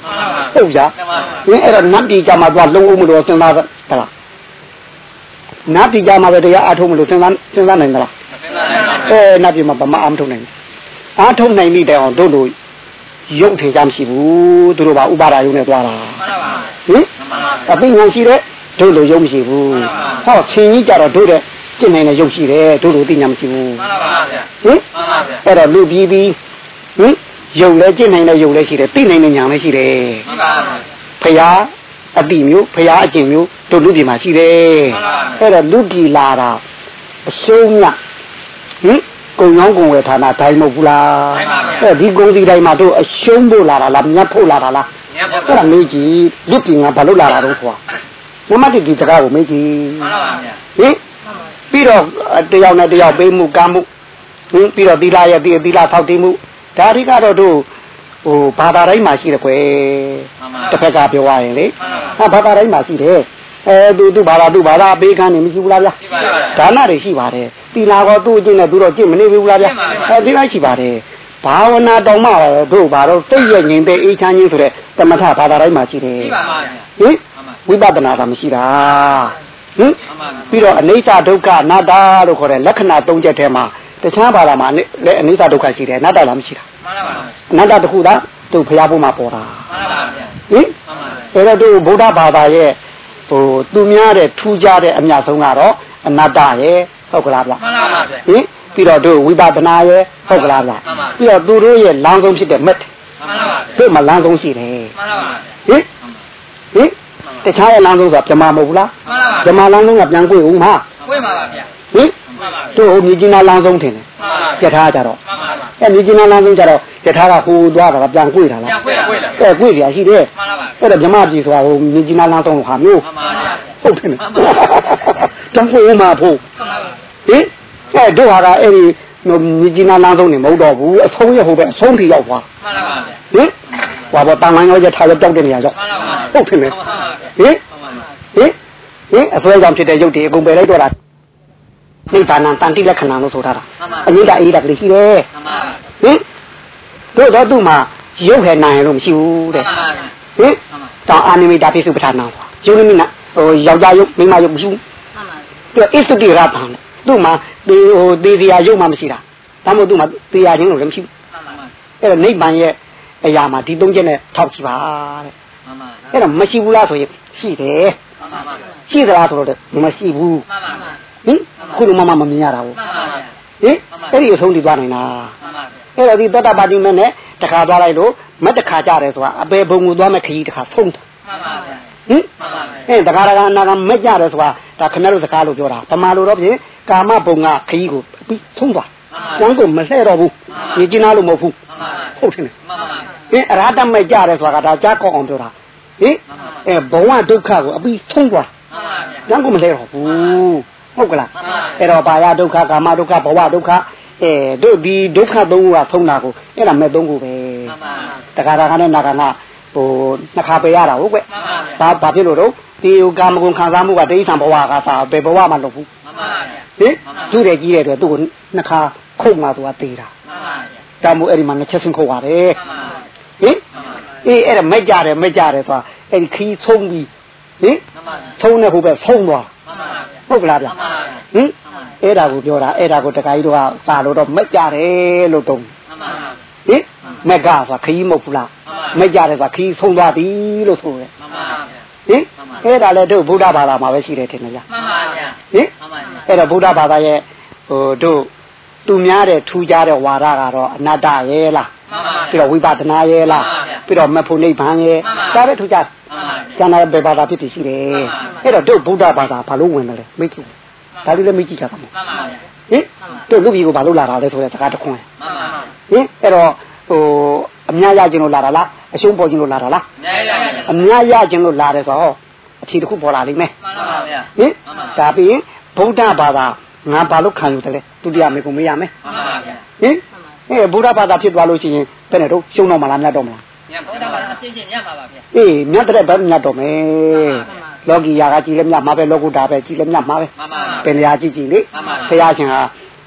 ဟုတ်ကြဟင်းအဲ့တော့နတ်ပြည်ကြမှာသွားလုံးအောင်မလို့စဉ်းစားသလားနတ်ပြည်ကြမှာပဲတရားအထုံးမလို့စဉ်းစားစဉ်းစားနိုင်သလားအဲနတ်ပြည်မှာဘာမှအမထုံနိုင်ဘူးအားထုံနိုင်မိတယ်အောင်တို့တို့ ရုပ်ထေကြမရှိဘူးသူတို့ကဥပါဒာယုံနဲ့သွားတာဟင်အသိဉာဏ်ရှိတဲ့တို့လိုရုပ်မရှိဘူးဟောချင်းကြီးကြတော့တို့တဲ့ကျင့်နိုင်တဲ့ရုပ်ရှိတယ်တို့လိုသိဉာဏ်မရှိဘူးဟင်အဲ့တော့လူပြီးပြီးဟင်ရုပ်လည်းကျင့်နိုင်တဲ့ရုပ်လည်းရှိတယ်သိနိုင်တဲ့ဉာဏ်လည်းရှိတယ်ဖရာအတိမျိုးဖရာအကျင့်မျိုးတို့လူပြည်မှာရှိတယ်အဲ့တော့လူပြည်လာတာအရှုံးမြဟင် ကုံရောင်းကုံဝယ်ဌာနဒိုင်းမဟုတ်ဘူးလားအဲဒီကုံစီတိုင်းမှာတို့အရှုံးဖို့လာတာလားမြတ်ဖို့လာတာလားအဲ့ဒါမေးကြည့်လူပြည်ကဘာလို့လာတာတော့ခွာမမတိဒီတကားကိုမေးကြည့်ဟင်ပြီးတော့တယောက်နဲ့တယောက်ပေးမှုကမ်းမှုဟင်ပြီးတော့သီလရဲ့သီလထောက်တည်မှုဒါတွေကတော့တို့ဟိုဘာသာတိုင်းမှာရှိတယ်ကွယ်တစ်ဖက်ကပြောရရင်လေဟာဘာသာတိုင်းမှာရှိတယ်အဲသူသူဘာသာသူဘာသာအပေးခံနေမရှိဘူးလားဗျာဒါနတွေရှိပါတယ် သီလာကောသူ့အကျင့်နဲ့သူတော့ကျင့်မနေဘူးလားဗျာအဲဒီလိုက်ရှိပါတယ်ဘာဝနာတောင်မှတို့ဘာတော့စိတ်ရဲ့ငြိမ်တဲ့အေးချမ်းခြင်းဆိုတဲ့တမထဘာသာတိုင်းမှာရှိတယ်ဟင်ဝိပဿနာကမရှိတာဟင်ပြီးတော့အနိစ္စဒုက္ခအနတ္တလို့ခေါ်တဲ့လက္ခဏာ၃ချက်ထဲမှာတခြားဘာသာမှာလည်းအနိစ္စဒုက္ခရှိတယ်အနတ္တလားမရှိတာအနတ္တတခုသာသူ့ဖျားဖို့မှာပေါ်တာဟင်အဲ့တော့သူဗုဒ္ဓဘာသာရဲ့ဟိုသူများတဲ့ထူးခြားတဲ့အမြတ်ဆုံးကတော့အနတ္တရဲ့ ဟုတ်ကလားဗျဟင်ပြီးတော့တို့ဝိပဿနာရဲ့ဟုတ်ကလားဗျပြီးတော့သူတို့ရဲ့လမ်းဆုံးဖြစ်တဲ့မက်တို့မှလမ်းဆုံးရှိတယ်ဟင်ဟင်တခြားရဲ့လမ်းဆုံးဆိုတာပြမမဟုတ်ဘူးလားပြမလမ်းဆုံးကပြန်ကြွေဦးမှာကြွေပါပါဗျာဟင်တို့ဟိုမြကြီးနာလမ်းဆုံးထင်တယ်ကြက်ထားကြတော့အဲမြကြီးနာလမ်းဆုံးကြတော့ကြက်ထားကဟိုသွားတာကပြန်ကြွေတာလားပြန်ကြွေတာအဲကြွေရရှိတယ်အဲ့တော့မြမပြည်ဆိုတာဟိုမြကြီးနာလမ်းဆုံးဟာမျိုးဟုတ်တယ်ပြန်ကြွေဦးမှာဖို့ ဟင်အဲတို့ဟာကအဲ့ဒီမြကြီးနာလမ်းဆုံးနေမဟုတ်တော့ဘူးအဆုံးရဟိုပဲအဆုံးထိရောက်သွားမှန်ပါပါဟင်ဟောတော့တန်လိုင်းရောရထားရတောက်တဲ့နေရာရောက်ဟုတ်တယ်ဟင်ဟင်ဟင်အစွဲကြောင့်ဖြစ်တဲ့ရုပ်တွေအကုန်ပယ်လိုက်တော့တာနိဗ္ဗာန်တန်တိလက္ခဏာလို့ဆိုထားတာအနိဒအေးတာကလေးရှိတယ်ဟင်တို့တော့သူ့မှာရုပ်ဟဲနိုင်လို့မရှိဘူးတဲ့ဟင်တောင်အာနိမိတာပိစုပဋ္ဌာနာယုံနိမိနာဟိုယောက်ျားရုပ်မိန်းမရုပ်မရှိဘူးသူအစ္စတိရတံ သူ့မှာဒီဟိုသေစရာရုပ်မှမရှိတာဒါမှမဟုတ်သူ့မှာသေရခြင်းလို့လည်းမရှိဘူးအဲ့တော့နိဗ္ဗာန်ရဲ့အရာမှာဒီသုံးချက်နဲ့ထောက်ကြည့်ပါတဲ့အဲ့တော့မရှိဘူးလားဆိုရင်ရှိတယ်ရှိသလားဆိုတော့မရှိဘူးဟင်ခုလိုမှမမြင်ရတာဘူးဟင်အဲ့ဒီအဆုံးထိသွားနိုင်လားအဲ့တော့ဒီသောတာပတိမနဲ့တခါသွားလိုက်လို့မတခါကြတယ်ဆိုတာအပေဘုံကိုသွားမဲ့ခကြီးတခါဆုံးတယ် ဟင်အဲတခါတခါအနာကမက်ကြတယ်ဆိုတာဒါခင်ဗျားတို့စကားလို့ပြောတာဗမာလိုတော့ဖြင့်ကာမဘုံကခကြီးကိုပြီးဆုံးသွားကျန်ကုန်မလှဲ့တော့ဘူးဒီကျင်းသားလို့မဟုတ်ဘူးဟုတ်တယ်ဟင်အရဟတမက်ကြတယ်ဆိုတာကဒါကြားကောက်အောင်ပြောတာဟင်အဲဘဝဒုက္ခကိုအပြီးဆုံးသွားကျန်ကုန်မလှဲ့တော့ဘူးဟုတ်ကလားအဲ့တော့ဘာယဒုက္ခကာမဒုက္ခဘဝဒုက္ခအဲတို့ဒီဒုက္ခသုံးခုကဆုံးတာကိုအဲ့ဒါမဲ့သုံးခုပဲတခါတခါနဲ့နာကနာ ဟိုနှစ်ခါပဲရတာဟုတ်ကွဘာဘာဖြစ်လို့တော့ဒီကာမဂုဏ်ခံစားမှုကတိဋ္ဌံဘဝကသာဘယ်ဘဝမှလုပ်ဘူးဟင်သူ့တဲ့ကြီးတဲ့အတွက်သူ့ကိုနှစ်ခါခုတ်မှသူကသေးတာဒါမို့အဲ့ဒီမှာနှစ်ချက်ဆင်းခုတ်ရတယ်ဟင်အေးအဲ့ဒါမဲ့ကြတယ်မဲ့ကြတယ်ဆိုတာအဲ့ဒီခီးဆုံးပြီးဟင်ဆုံးတဲ့ဟိုပဲဆုံးသွားဟုတ်ကလားဗျဟင်အဲ့ဒါကိုပြောတာအဲ့ဒါကိုတခါကြီးတို့ကစာလို့တော့မဲ့ကြတယ်လို့တုံး ဟင်မက်ကဆိုတာခရီးမဟုတ်ဘူးလားမက်ကြတယ်ဆိုတာခရီးဆုံးသွားပြီလို့ဆိုတယ်ဟင်အဲ့ဒါလည်းတို့ဗုဒ္ဓဘာသာမှာပဲရှိတယ်ထင်တယ်ဗျဟင်အဲ့တော့ဗုဒ္ဓဘာသာရဲ့ဟိုတို့သူများတဲ့ထူကြတဲ့ဝါဒကတော့အနတ္တရဲ့လားပြီးတော့ဝိပဿနာရဲ့လားပြီးတော့မဖို့နိဗ္ဗာန်ရဲ့ဒါပဲထူကြကျန်တဲ့ဘယ်ဘာသာဖြစ်ဖြစ်ရှိတယ်အဲ့တော့တို့ဗုဒ္ဓဘာသာဘာလို့ဝင်တယ်လဲမိတ်ကြည့် ဒါလေးလည်းမိတ်ကြည့်ကြပါမယ်ဟင်တို့လူကြီးကိုဘာလို့လာတာလဲဆိုတဲ့စကားတခွန်းဟင်အဲ့တော့ဟိုအများရခြင်းလို့လာတာလားအရှုံးပေါ်ခြင်းလို့လာတာလားအများရခြင်းလို့လာတယ်ဆိုတော့အထီတစ်ခုပေါ်လာလိမ့်မယ်မှန်ပါဗျာဟင်ဒါပြီးရင်ဗုဒ္ဓဘာသာငါဘာလို့ခံယူတယ်လဲဒုတိယမေကိုမေးရမယ်မှန်ပါဗျာဟင်အဲဗုဒ္ဓဘာသာဖြစ်သွားလို့ရှိရင်ဘယ်နဲ့တော့ရှုံးတော့မလားမြတ်တော့မလားမြတ်ဗုဒ္ဓဘာသာအရှင်းရှင်းမြတ်ပါပါဗျာအေးမြတ်တဲ့ဘယ်မြတ်တော့မယ် လောကီယာကကြည်လည်းမြတ်မှာပဲလောကုတာပဲကြည်လည်းမြတ်မှာပဲမှန်ပါပင်လျာကြည်ကြည်လေဘုရားရှင်ဟာ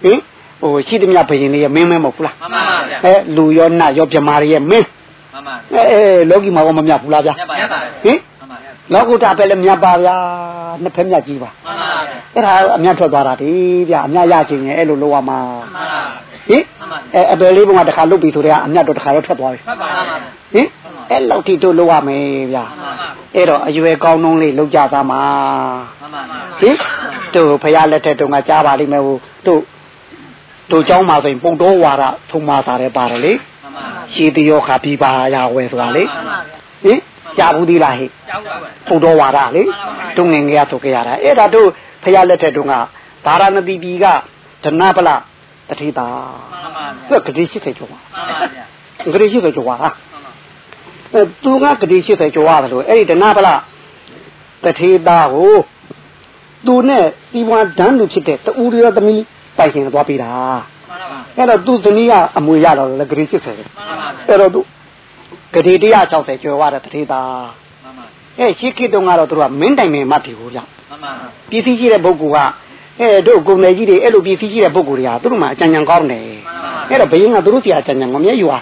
ဟင်ဟိုရှိသမျှဘုရင်တွေရဲ့မင်းမဲမဟုတ်ဘူးလားမှန်ပါဗျာအဲလူရောနတ်ရောပြမာတွေရဲ့မင်းမှန်ပါအဲအဲလောကီမှာကမမြတ်ဘူးလားဗျာမြတ်ပါဗျာဟင်လောကုတ္တပဲလည်းမြတ်ပါဗျာနှစ်ဖက်မြတ်ကြီးပါမှန်ပါဗျာအဲ့ဒါအမြတ်ထွက်သွားတာဒီဗျာအမြတ်ရခြင်းရဲ့အဲ့လိုလုပ်ရမှာမှန်ပါဟင်အဲအပယ်လေးဘုံကတခါလုတ်ပြီဆိုတဲ့အမြတ်တော့တခါတော့ထွက်သွားပြီမှန်ပါဟင် အဲ့လောက်ထိတို့လုပ်ရမယ်ဗျာအဲ့တော့အရွယ်ကောင်းနှုံးလေးလုပ်ကြသားမှာမှန်ပါဟင်တို့ဖရာလက်ထက်တုန်းကကြားပါလိမ့်မယ်ဟိုတို့တို့เจ้าမှာဆိုရင်ပုံတော်ဝါဒထုံမာစားတယ်ပါတယ်လေရှည်တရောခါပြပါရဝယ်ဆိုတာလေဟင်ကြားဘူးသီးလားဟိပုံတော်ဝါဒလေတို့ငင်ငယ်ရဆိုကြရတာအဲ့ဒါတို့ဖရာလက်ထက်တုန်းကဗာရာဏသီပြည်ကဒနပလတတိတာသူကဂတိ80ကျော်ပါဂတိ80ကျော်ပါဟာအဲ သူကဂတိ80ကျော်ရတယ်လို့အဲ့ဒီဒနပလတတိတာကိုသူနဲ့ဒီဘွားဒန်းလူဖြစ်တဲ့တူရသမီးပိုက်ရှင်သွားပေးတာအဲ့တော့သူ့ဇနီးကအမွေရတော့လေဂရီ80တယ်အဲ့တော့သူဂရီ160ကျော်သွားတဲ့တထေးသားအဲရှိခိတုံကတော့သူကမင်းတိုင်နေမှပြီဟိုဗျပစ္စည်းရှိတဲ့ပုဂ္ဂိုလ်ကအဲတို့ကုံနယ်ကြီးတွေအဲ့လိုပစ္စည်းရှိတဲ့ပုဂ္ဂိုလ်တွေကသူတို့မှအကြံဉာဏ်ကောင်းတယ်အဲ့တော့ဘယင်းကသူတို့ဆရာအကြံဉာဏ်မမြဲယူတာ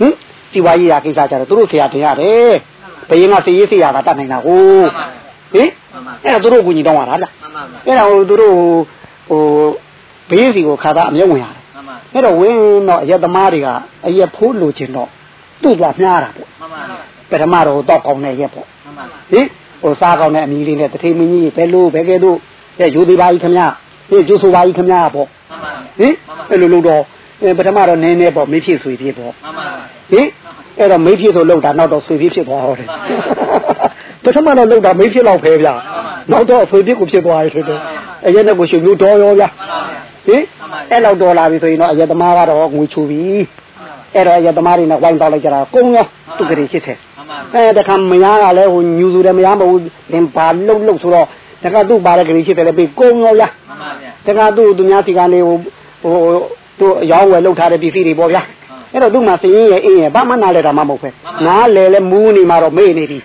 ဟင် စီဝါကြီးရာကိစ္စကြတော့သူတို့ဆရာတင်ရတယ်ဘယင်းကစီရေးဆရာကတတ်နိုင်တာကိုဟင်အဲ့တော့သူတို့ကိုညီတောင်းရတာလားအဲ့ဒါဟိုသူတို့ဟိုဘေးစီကိုခါသားအမြဲဝင်ရတယ်အဲ့တော့ဝင်တော့အရက်သမားတွေကအရက်ဖိုးလိုချင်တော့သူ့ကမြားတာပေါ့ပထမတော့တော့ကောင်းတဲ့ရက်ပေါ့ဟင်ဟိုစားကောင်းတဲ့အမီလေးနဲ့တထေမင်းကြီးဘယ်လိုဘယ်ကဲတို့အဲယူသေးပါကြီးခမဟင်ကျိုးဆိုပါကြီးခမပေါ့ဟင်အဲ့လိုလို့တော့ပထမတော့နင်းနေပေါ့မေးဖြစ်ဆွေဖြစ်ပေါ့ဟင် အဲ့တော့မေးဖြစ်ဆိုလောက်တာနောက်တော့ဆွေဖြစ်ဖြစ်သွားတော့တယ်ပထမတော့လောက်တာမေးဖြစ်တော့ဖဲဗျာနောက်တော့ဆွေဖြစ်ကိုဖြစ်သွားရတယ်တဲ့အဲ့ရနဲ့ကိုရှင်မျိုးတော်ရောဗျာဟင်အဲ့လောက်တော်လာပြီဆိုရင်တော့အယက်သမားကတော့ငွေချူပြီအဲ့တော့အယက်သမားတွေနဲ့ဝိုင်းတောက်လိုက်ကြတာကုန်းရောသူကလေးရှိတယ်အဲတခါမယားကလည်းဟိုညူစုတယ်မယားမဟုတ်လင်ပါလှုပ်လှုပ်ဆိုတော့တခါသူ့ပါတဲ့ကလေးရှိတယ်လည်းပြီးကုန်းရောဗျာတခါသူ့သူများစီကနေဟိုဟိုသူ့ရောင်းဝယ်လှုပ်ထားတဲ့ပစ္စည်းတွေပေါ့ဗျာ အဲ့တော့သူ့မှာစည်ရင်ရဲ့အင်းရဲ့ဘာမှနားလဲတာမှမဟုတ်ပဲနားလဲလဲမူးနေမှာတော့မေ့နေပြီ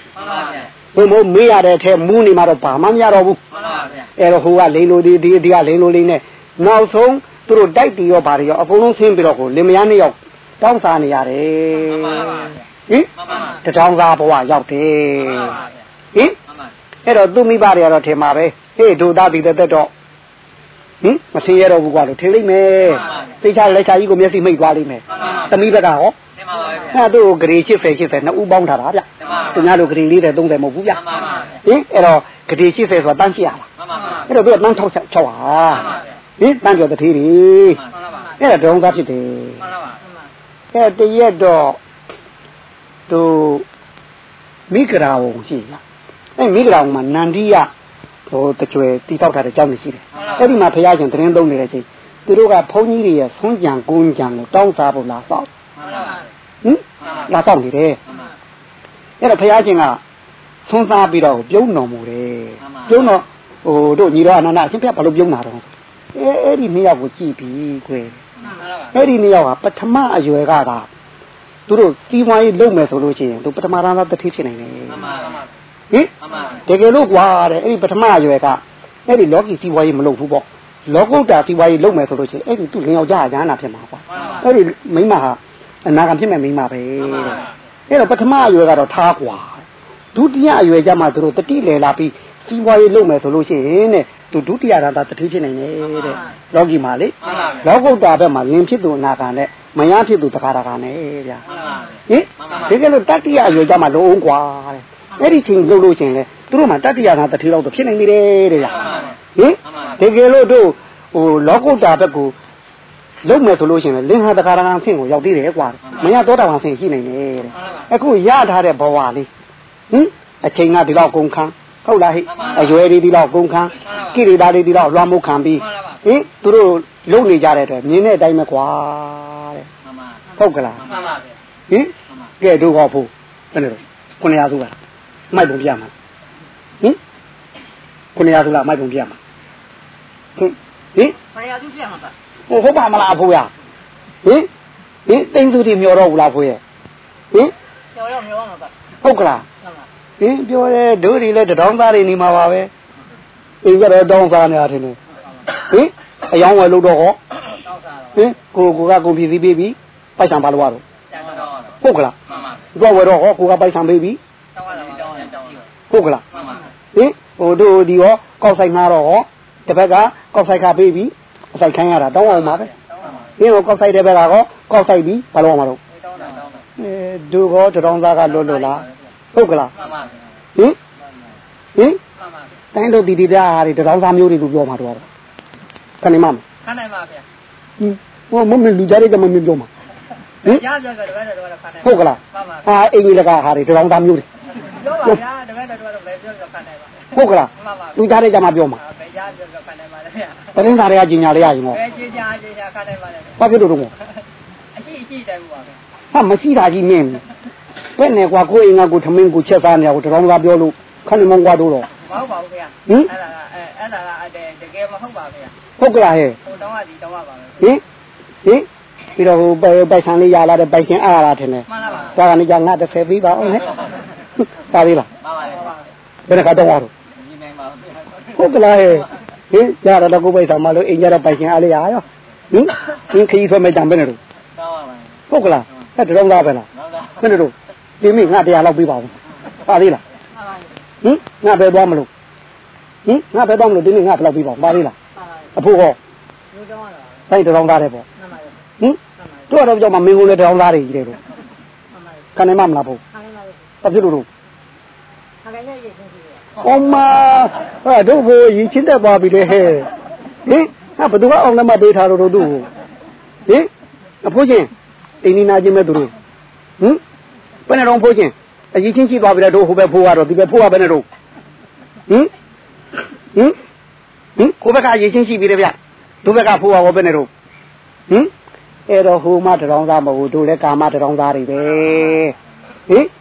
ဘုံမို့မေးရတဲ့အထက်မူးနေမှာတော့ဘာမှမရတော့ဘူးအဲ့တော့ဟိုကလိန်လိုဒီဒီကလိန်လိုလေးနဲ့နောက်ဆုံးသူတို့တိုက်တီရောဘာတွေရောအကုန်လုံးဆင်းပြီးတော့ကိုလင်မယားနှစ်ယောက်တောင်းစားနေရတယ်ဟင်တထောင်သားဘဝရောက်တယ်ဟင်အဲ့တော့သူမိဘတွေကတော့ထင်ပါပဲဟေးဒုသားပြီးတဲ့တက်တော့ ဟင်မဆင်းရတော့ဘူးကွာလို့ထင်လိမ့်မယ်သိချလက်ချာကြီးကိုမျက်စိမိတ်သွားလိမ့်မယ်သမီးဘက်ကဟောအဲ့တို့ဂရေ80 80နှစ်ဦးပေါင်းထားတာဗျသူများတို့ဂရေ40 30မဟုတ်ဘူးဗျဟင်အဲ့တော့ဂရေ80ဆိုတာတန်းရှိရလားအဲ့တော့သူကတန်း6 6ဟာဟင်တန်းကျော်တထေးတွေအဲ့ဒါဒုံသားဖြစ်တယ်အဲ့တရက်တော့သူမိဂရာဝုံရှိလားအဲမိဂရာမှာနန္ဒီယ ဟိုတကြွယ်တီတောက်ထားတဲ့ကြောင်းရှိတယ်အဲ့ဒီမှာဘုရားရှင်သတင်းသုံးနေတဲ့အချိန်သူတို့ကဘုန်းကြီးတွေရဲ့ဆွမ်းကြံကုန်းကြံကိုတောင်းစားဖို့လာဆောက်ဟင်လာဆောက်နေတယ်အဲ့တော့ဘုရားရှင်ကဆွမ်းစားပြီးတော့ပြုံးတော်မူတယ်ပြုံးတော့ဟိုတို့ညီတော်အနန္ဒအရှင်ဘုရားဘာလို့ပြုံးတာတော့အဲအဲ့ဒီနှစ်ယောက်ကိုကြည့်ပြီးကွယ်အဲ့ဒီနှစ်ယောက်ကပထမအရွယ်ကကသူတို့စီးပွားရေးလုပ်မယ်ဆိုလို့ရှိရင်သူပထမရန်သာတတိဖြစ်နိုင်တယ် ဟင်တကယ်လို့ကွာတဲ့အဲ့ဒီပထမအရွယ်ကအဲ့ဒီလောကီစီးပွားရေးမလုပ်ဘူးပေါ့လောကုတ္တစီးပွားရေးလုပ်မယ်ဆိုလို့ရှိရင်အဲ့ဒီသူ့လင်ယောက်ျားရဟနာဖြစ်မှာကွာအဲ့ဒီမိမဟာအနာဂံဖြစ်မဲ့မိမပဲတဲ့အဲ့တော့ပထမအရွယ်ကတော့ထားကွာဒုတိယအရွယ်ကျမှသူတို့တတိလေလာပြီးစီးပွားရေးလုပ်မယ်ဆိုလို့ရှိရင်တဲ့သူဒုတိယရတာတတိဖြစ်နိုင်တယ်တဲ့လောကီမှာလေလောကုတ္တဘက်မှာလင်ဖြစ်သူအနာဂံနဲ့မယားဖြစ်သူတခါတခါနဲ့ဗျာဟင်ဒီကလို့တတိယအရွယ်ကျမှလုံးကွာတဲ့ အဲ့ဒီချိန်လုပ်လို့ချင်းလေသူတို့မှတတိယကတတိလောက်တော့ဖြစ်နိုင်နေတယ်တဲ့ဗျာဟင်တကယ်လို့တို့ဟိုလောကုတ္တဘက်ကိုလုံးမယ်ဆိုလို့ရှိရင်လင်ဟာတခါတခါဆင့်ကိုရောက်သေးတယ်ကွာမရတော့တာဆင့်ရှိနိုင်တယ်တဲ့အခုရထားတဲ့ဘဝလေးဟင်အချိန်ကဒီလောက်ကုန်ခန်းဟုတ်လားဟိအရွယ်တွေဒီလောက်ကုန်ခန်းကိရိတာတွေဒီလောက်လွှမ်းမိုးခံပြီးဟင်သူတို့လုံနေကြတဲ့အတွက်မြင်တဲ့အတိုင်းပဲကွာတဲ့ဟုတ်ကလားဟင်ကဲတို့ဟောဖို့ဘယ်နဲ့တော့ခုနရစုက မိုက်ပုံပြမှာဟင်ခုနရစုကမိုက်ပုံပြမှာဟင်ဟင်ဘယ်ရသူပြမှာပါဟိုဟုတ်ပါမလားအဖိုးရဟင်ဟင်တိမ်သူတွေမျောတော့ဘူးလားဖိုးရဟင်ကျော်ရောမျောမှာပါဟုတ်ကလားဟုတ်လားဟင်ပြောတယ်ဒုတွေလည်းတထောင်းသားတွေနေမှာပါပဲအင်းကြတော့တောင်းစားနေတာထင်တယ်ဟင်အယောင်းဝယ်လို့တော့ဟောတောက်စားတော့ဟင်ကိုကိုကကုန်ပစ္စည်းပေးပြီးပိုက်ဆံပါလို့ရတော့ကျန်တော့ဟုတ်ကလားမှန်ပါတော့ဝယ်တော့ဟောကိုကပိုက်ဆံပေးပြီး တောင်းရတော့တောင်းရတောင်းရ ဟုတ်ကလားမှန်ပါဟင်ဟိုတို့ဒီရောကောက်ဆိုင်မှာတော့ဟောတစ်ဘက်ကကောက်ဆိုင်ခါပေးပြီးအဆိုင်ခိုင်းရတာတောင်းအောင်ပါပဲတောင်းပါဟင်ဟိုကောက်ဆိုင်တဲ့ဘက်ကဟောကောက်ဆိုင်ပြီးဘာလို့အောင်မလို့တောင်းတာတောင်းတာအဲဒုဟောတထောင်းသားကလွတ်လို့လားဟုတ်ကလားမှန်ပါဟင်ဟင်မှန်ပါတိုင်းတို့ဒီဒီသားဟာတွေတထောင်းသားမျိုးတွေလို့ပြောမှာတော့ခဏမမခဏနိုင်ပါဗျာဟင်ဟိုမမလူကြတဲ့ကမမပြောမှာဟင်ရပြောပြောတပည့်တော်တော့ခဏနိုင်ဟုတ်ကလားမှန်ပါဟာအင်ကြီးလကဟာတွေတထောင်းသားမျိုးတွေ ပြောပါဗျာတပည့်တော်တော့ပဲပြောပြောခဏနိုင်ပါဟုတ်ကလားမှန်ပါလူကြတဲ့ကမှပြောမှာဘယ်ရပြောပြောခဏနိုင်ပါလဲဗျာသတင်းစာတွေကကြီးညာလေးရရင်တော့ဘယ်ကြီးကြကြီးကြခဏနိုင်ပါလဲဘာဖြစ်လို့တော့အကြည့်အကြည့်တိုင်းပါဗျာဟာမရှိတာကြီးမင်းပဲနဲ့ကွာကိုအိမ်ကကိုထမင်းကိုချက်စားနေရကိုတထောင်းသားပြောလို့ခဏမကွာတော့တော့မဟုတ်ပါဘူးဗျာဟင်အဲ့ဒါကအဲအဲ့ဒါကအတဲတကယ်မဟုတ်ပါဗျာဟုတ်ကလားဟဲ့ဟိုတောင်းရဒီတောင်းရပါပဲဟင်ဟင်ပြီးတော့ဟိုပိုက်ဆံလေးရလာတဲ့ပိုက်ရှင်အားရတာထင်တယ်မှန်လားပါဒါကနေကြငါတစ်ဆယ်ပြီးပါအောင်ဟဲ့ ပါသေးလားမှန်ပါပါဘယ်နှခါတော့ရတော့ညီနိုင်ပါဗျာဟုတ်ကလားဟဲ့ဟင်ရတော့ကိုပိုက်ဆံမလို့အိမ်ကြတော့ပိုက်ရှင်အားလေးရရောဟင်ဟင်ခရီးဆွဲမဲ့ကြံပဲနေတော့တောင်းပါပါဟုတ်ကလားအဲ့တရုံးသားပဲလားနောက်တော့ဘယ်နေတော့ဒီမိငါတရားလောက်ပြီးပါဦးပါသေးလားမှန်ပါဟင်ငါပဲသွားမလို့ဟင်ငါပဲသွားမလို့ဒီမိငါဘယ်လောက်ပြီးပါပါသေးလားပါပါအဖိုးဟောလူတောင်းရတာတိုင်းတရုံးသားတယ်ပေါ့မှန်ပါဟပါင်တို့တော့ကြောက်မှမင်းကုန်လေတရုံးသားတွေကြီးတယ်တော့မှန်ပါခဏမမလားဖို့ခါနေပါလေ ဘာဖြစ်လို့တော့ခါနေရည်ချင်းစီရ။အော်မဟာတို့ဘိုးရင်ချင်းတက်သွားပြီလေဟဲ့။ဟင်ဟာဘသူကအောင်လက်မပေးထားတော့တို့ဟင်အဖိုးချင်းအိမ်နီနာချင်းမဲ့သူတို့ဟင်ဘယ်နဲ့တော့ဖိုးချင်းအရင်ချင်းရှိသွားပြီလေတို့ဟိုဘက်ဖိုးကတော့ဒီဘက်ဖိုးကဘယ်နဲ့တော့ဟင်ဟင်ဟင်ကိုဘက်ကအရင်ချင်းရှိပြီလေဗျတို့ဘက်ကဖိုးကဘယ်နဲ့တော့ဟင်အဲ့တော့ဟိုမှတရောင်းသားမဟုတ်တို့လည်းကာမတရောင်းသားတွေပဲဟင်မှန်ပါပါ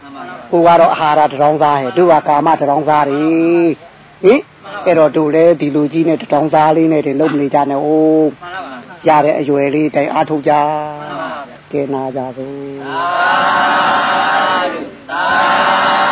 ကိုကတော့အာဟာရတရောင်းသားဟဲ့တို့ကကာမတရောင်းသားတွေဟင်အဲ့တော့တို့လည်းဒီလူကြီးနဲ့တရောင်းသားလေးနဲ့တွေလုံနေကြနေအိုးမှန်ပါပါရတဲ့အရွယ်လေးတိုင်အားထုတ်ကြမှန်ပါပါကဲနာကြသို့သာဓုသာ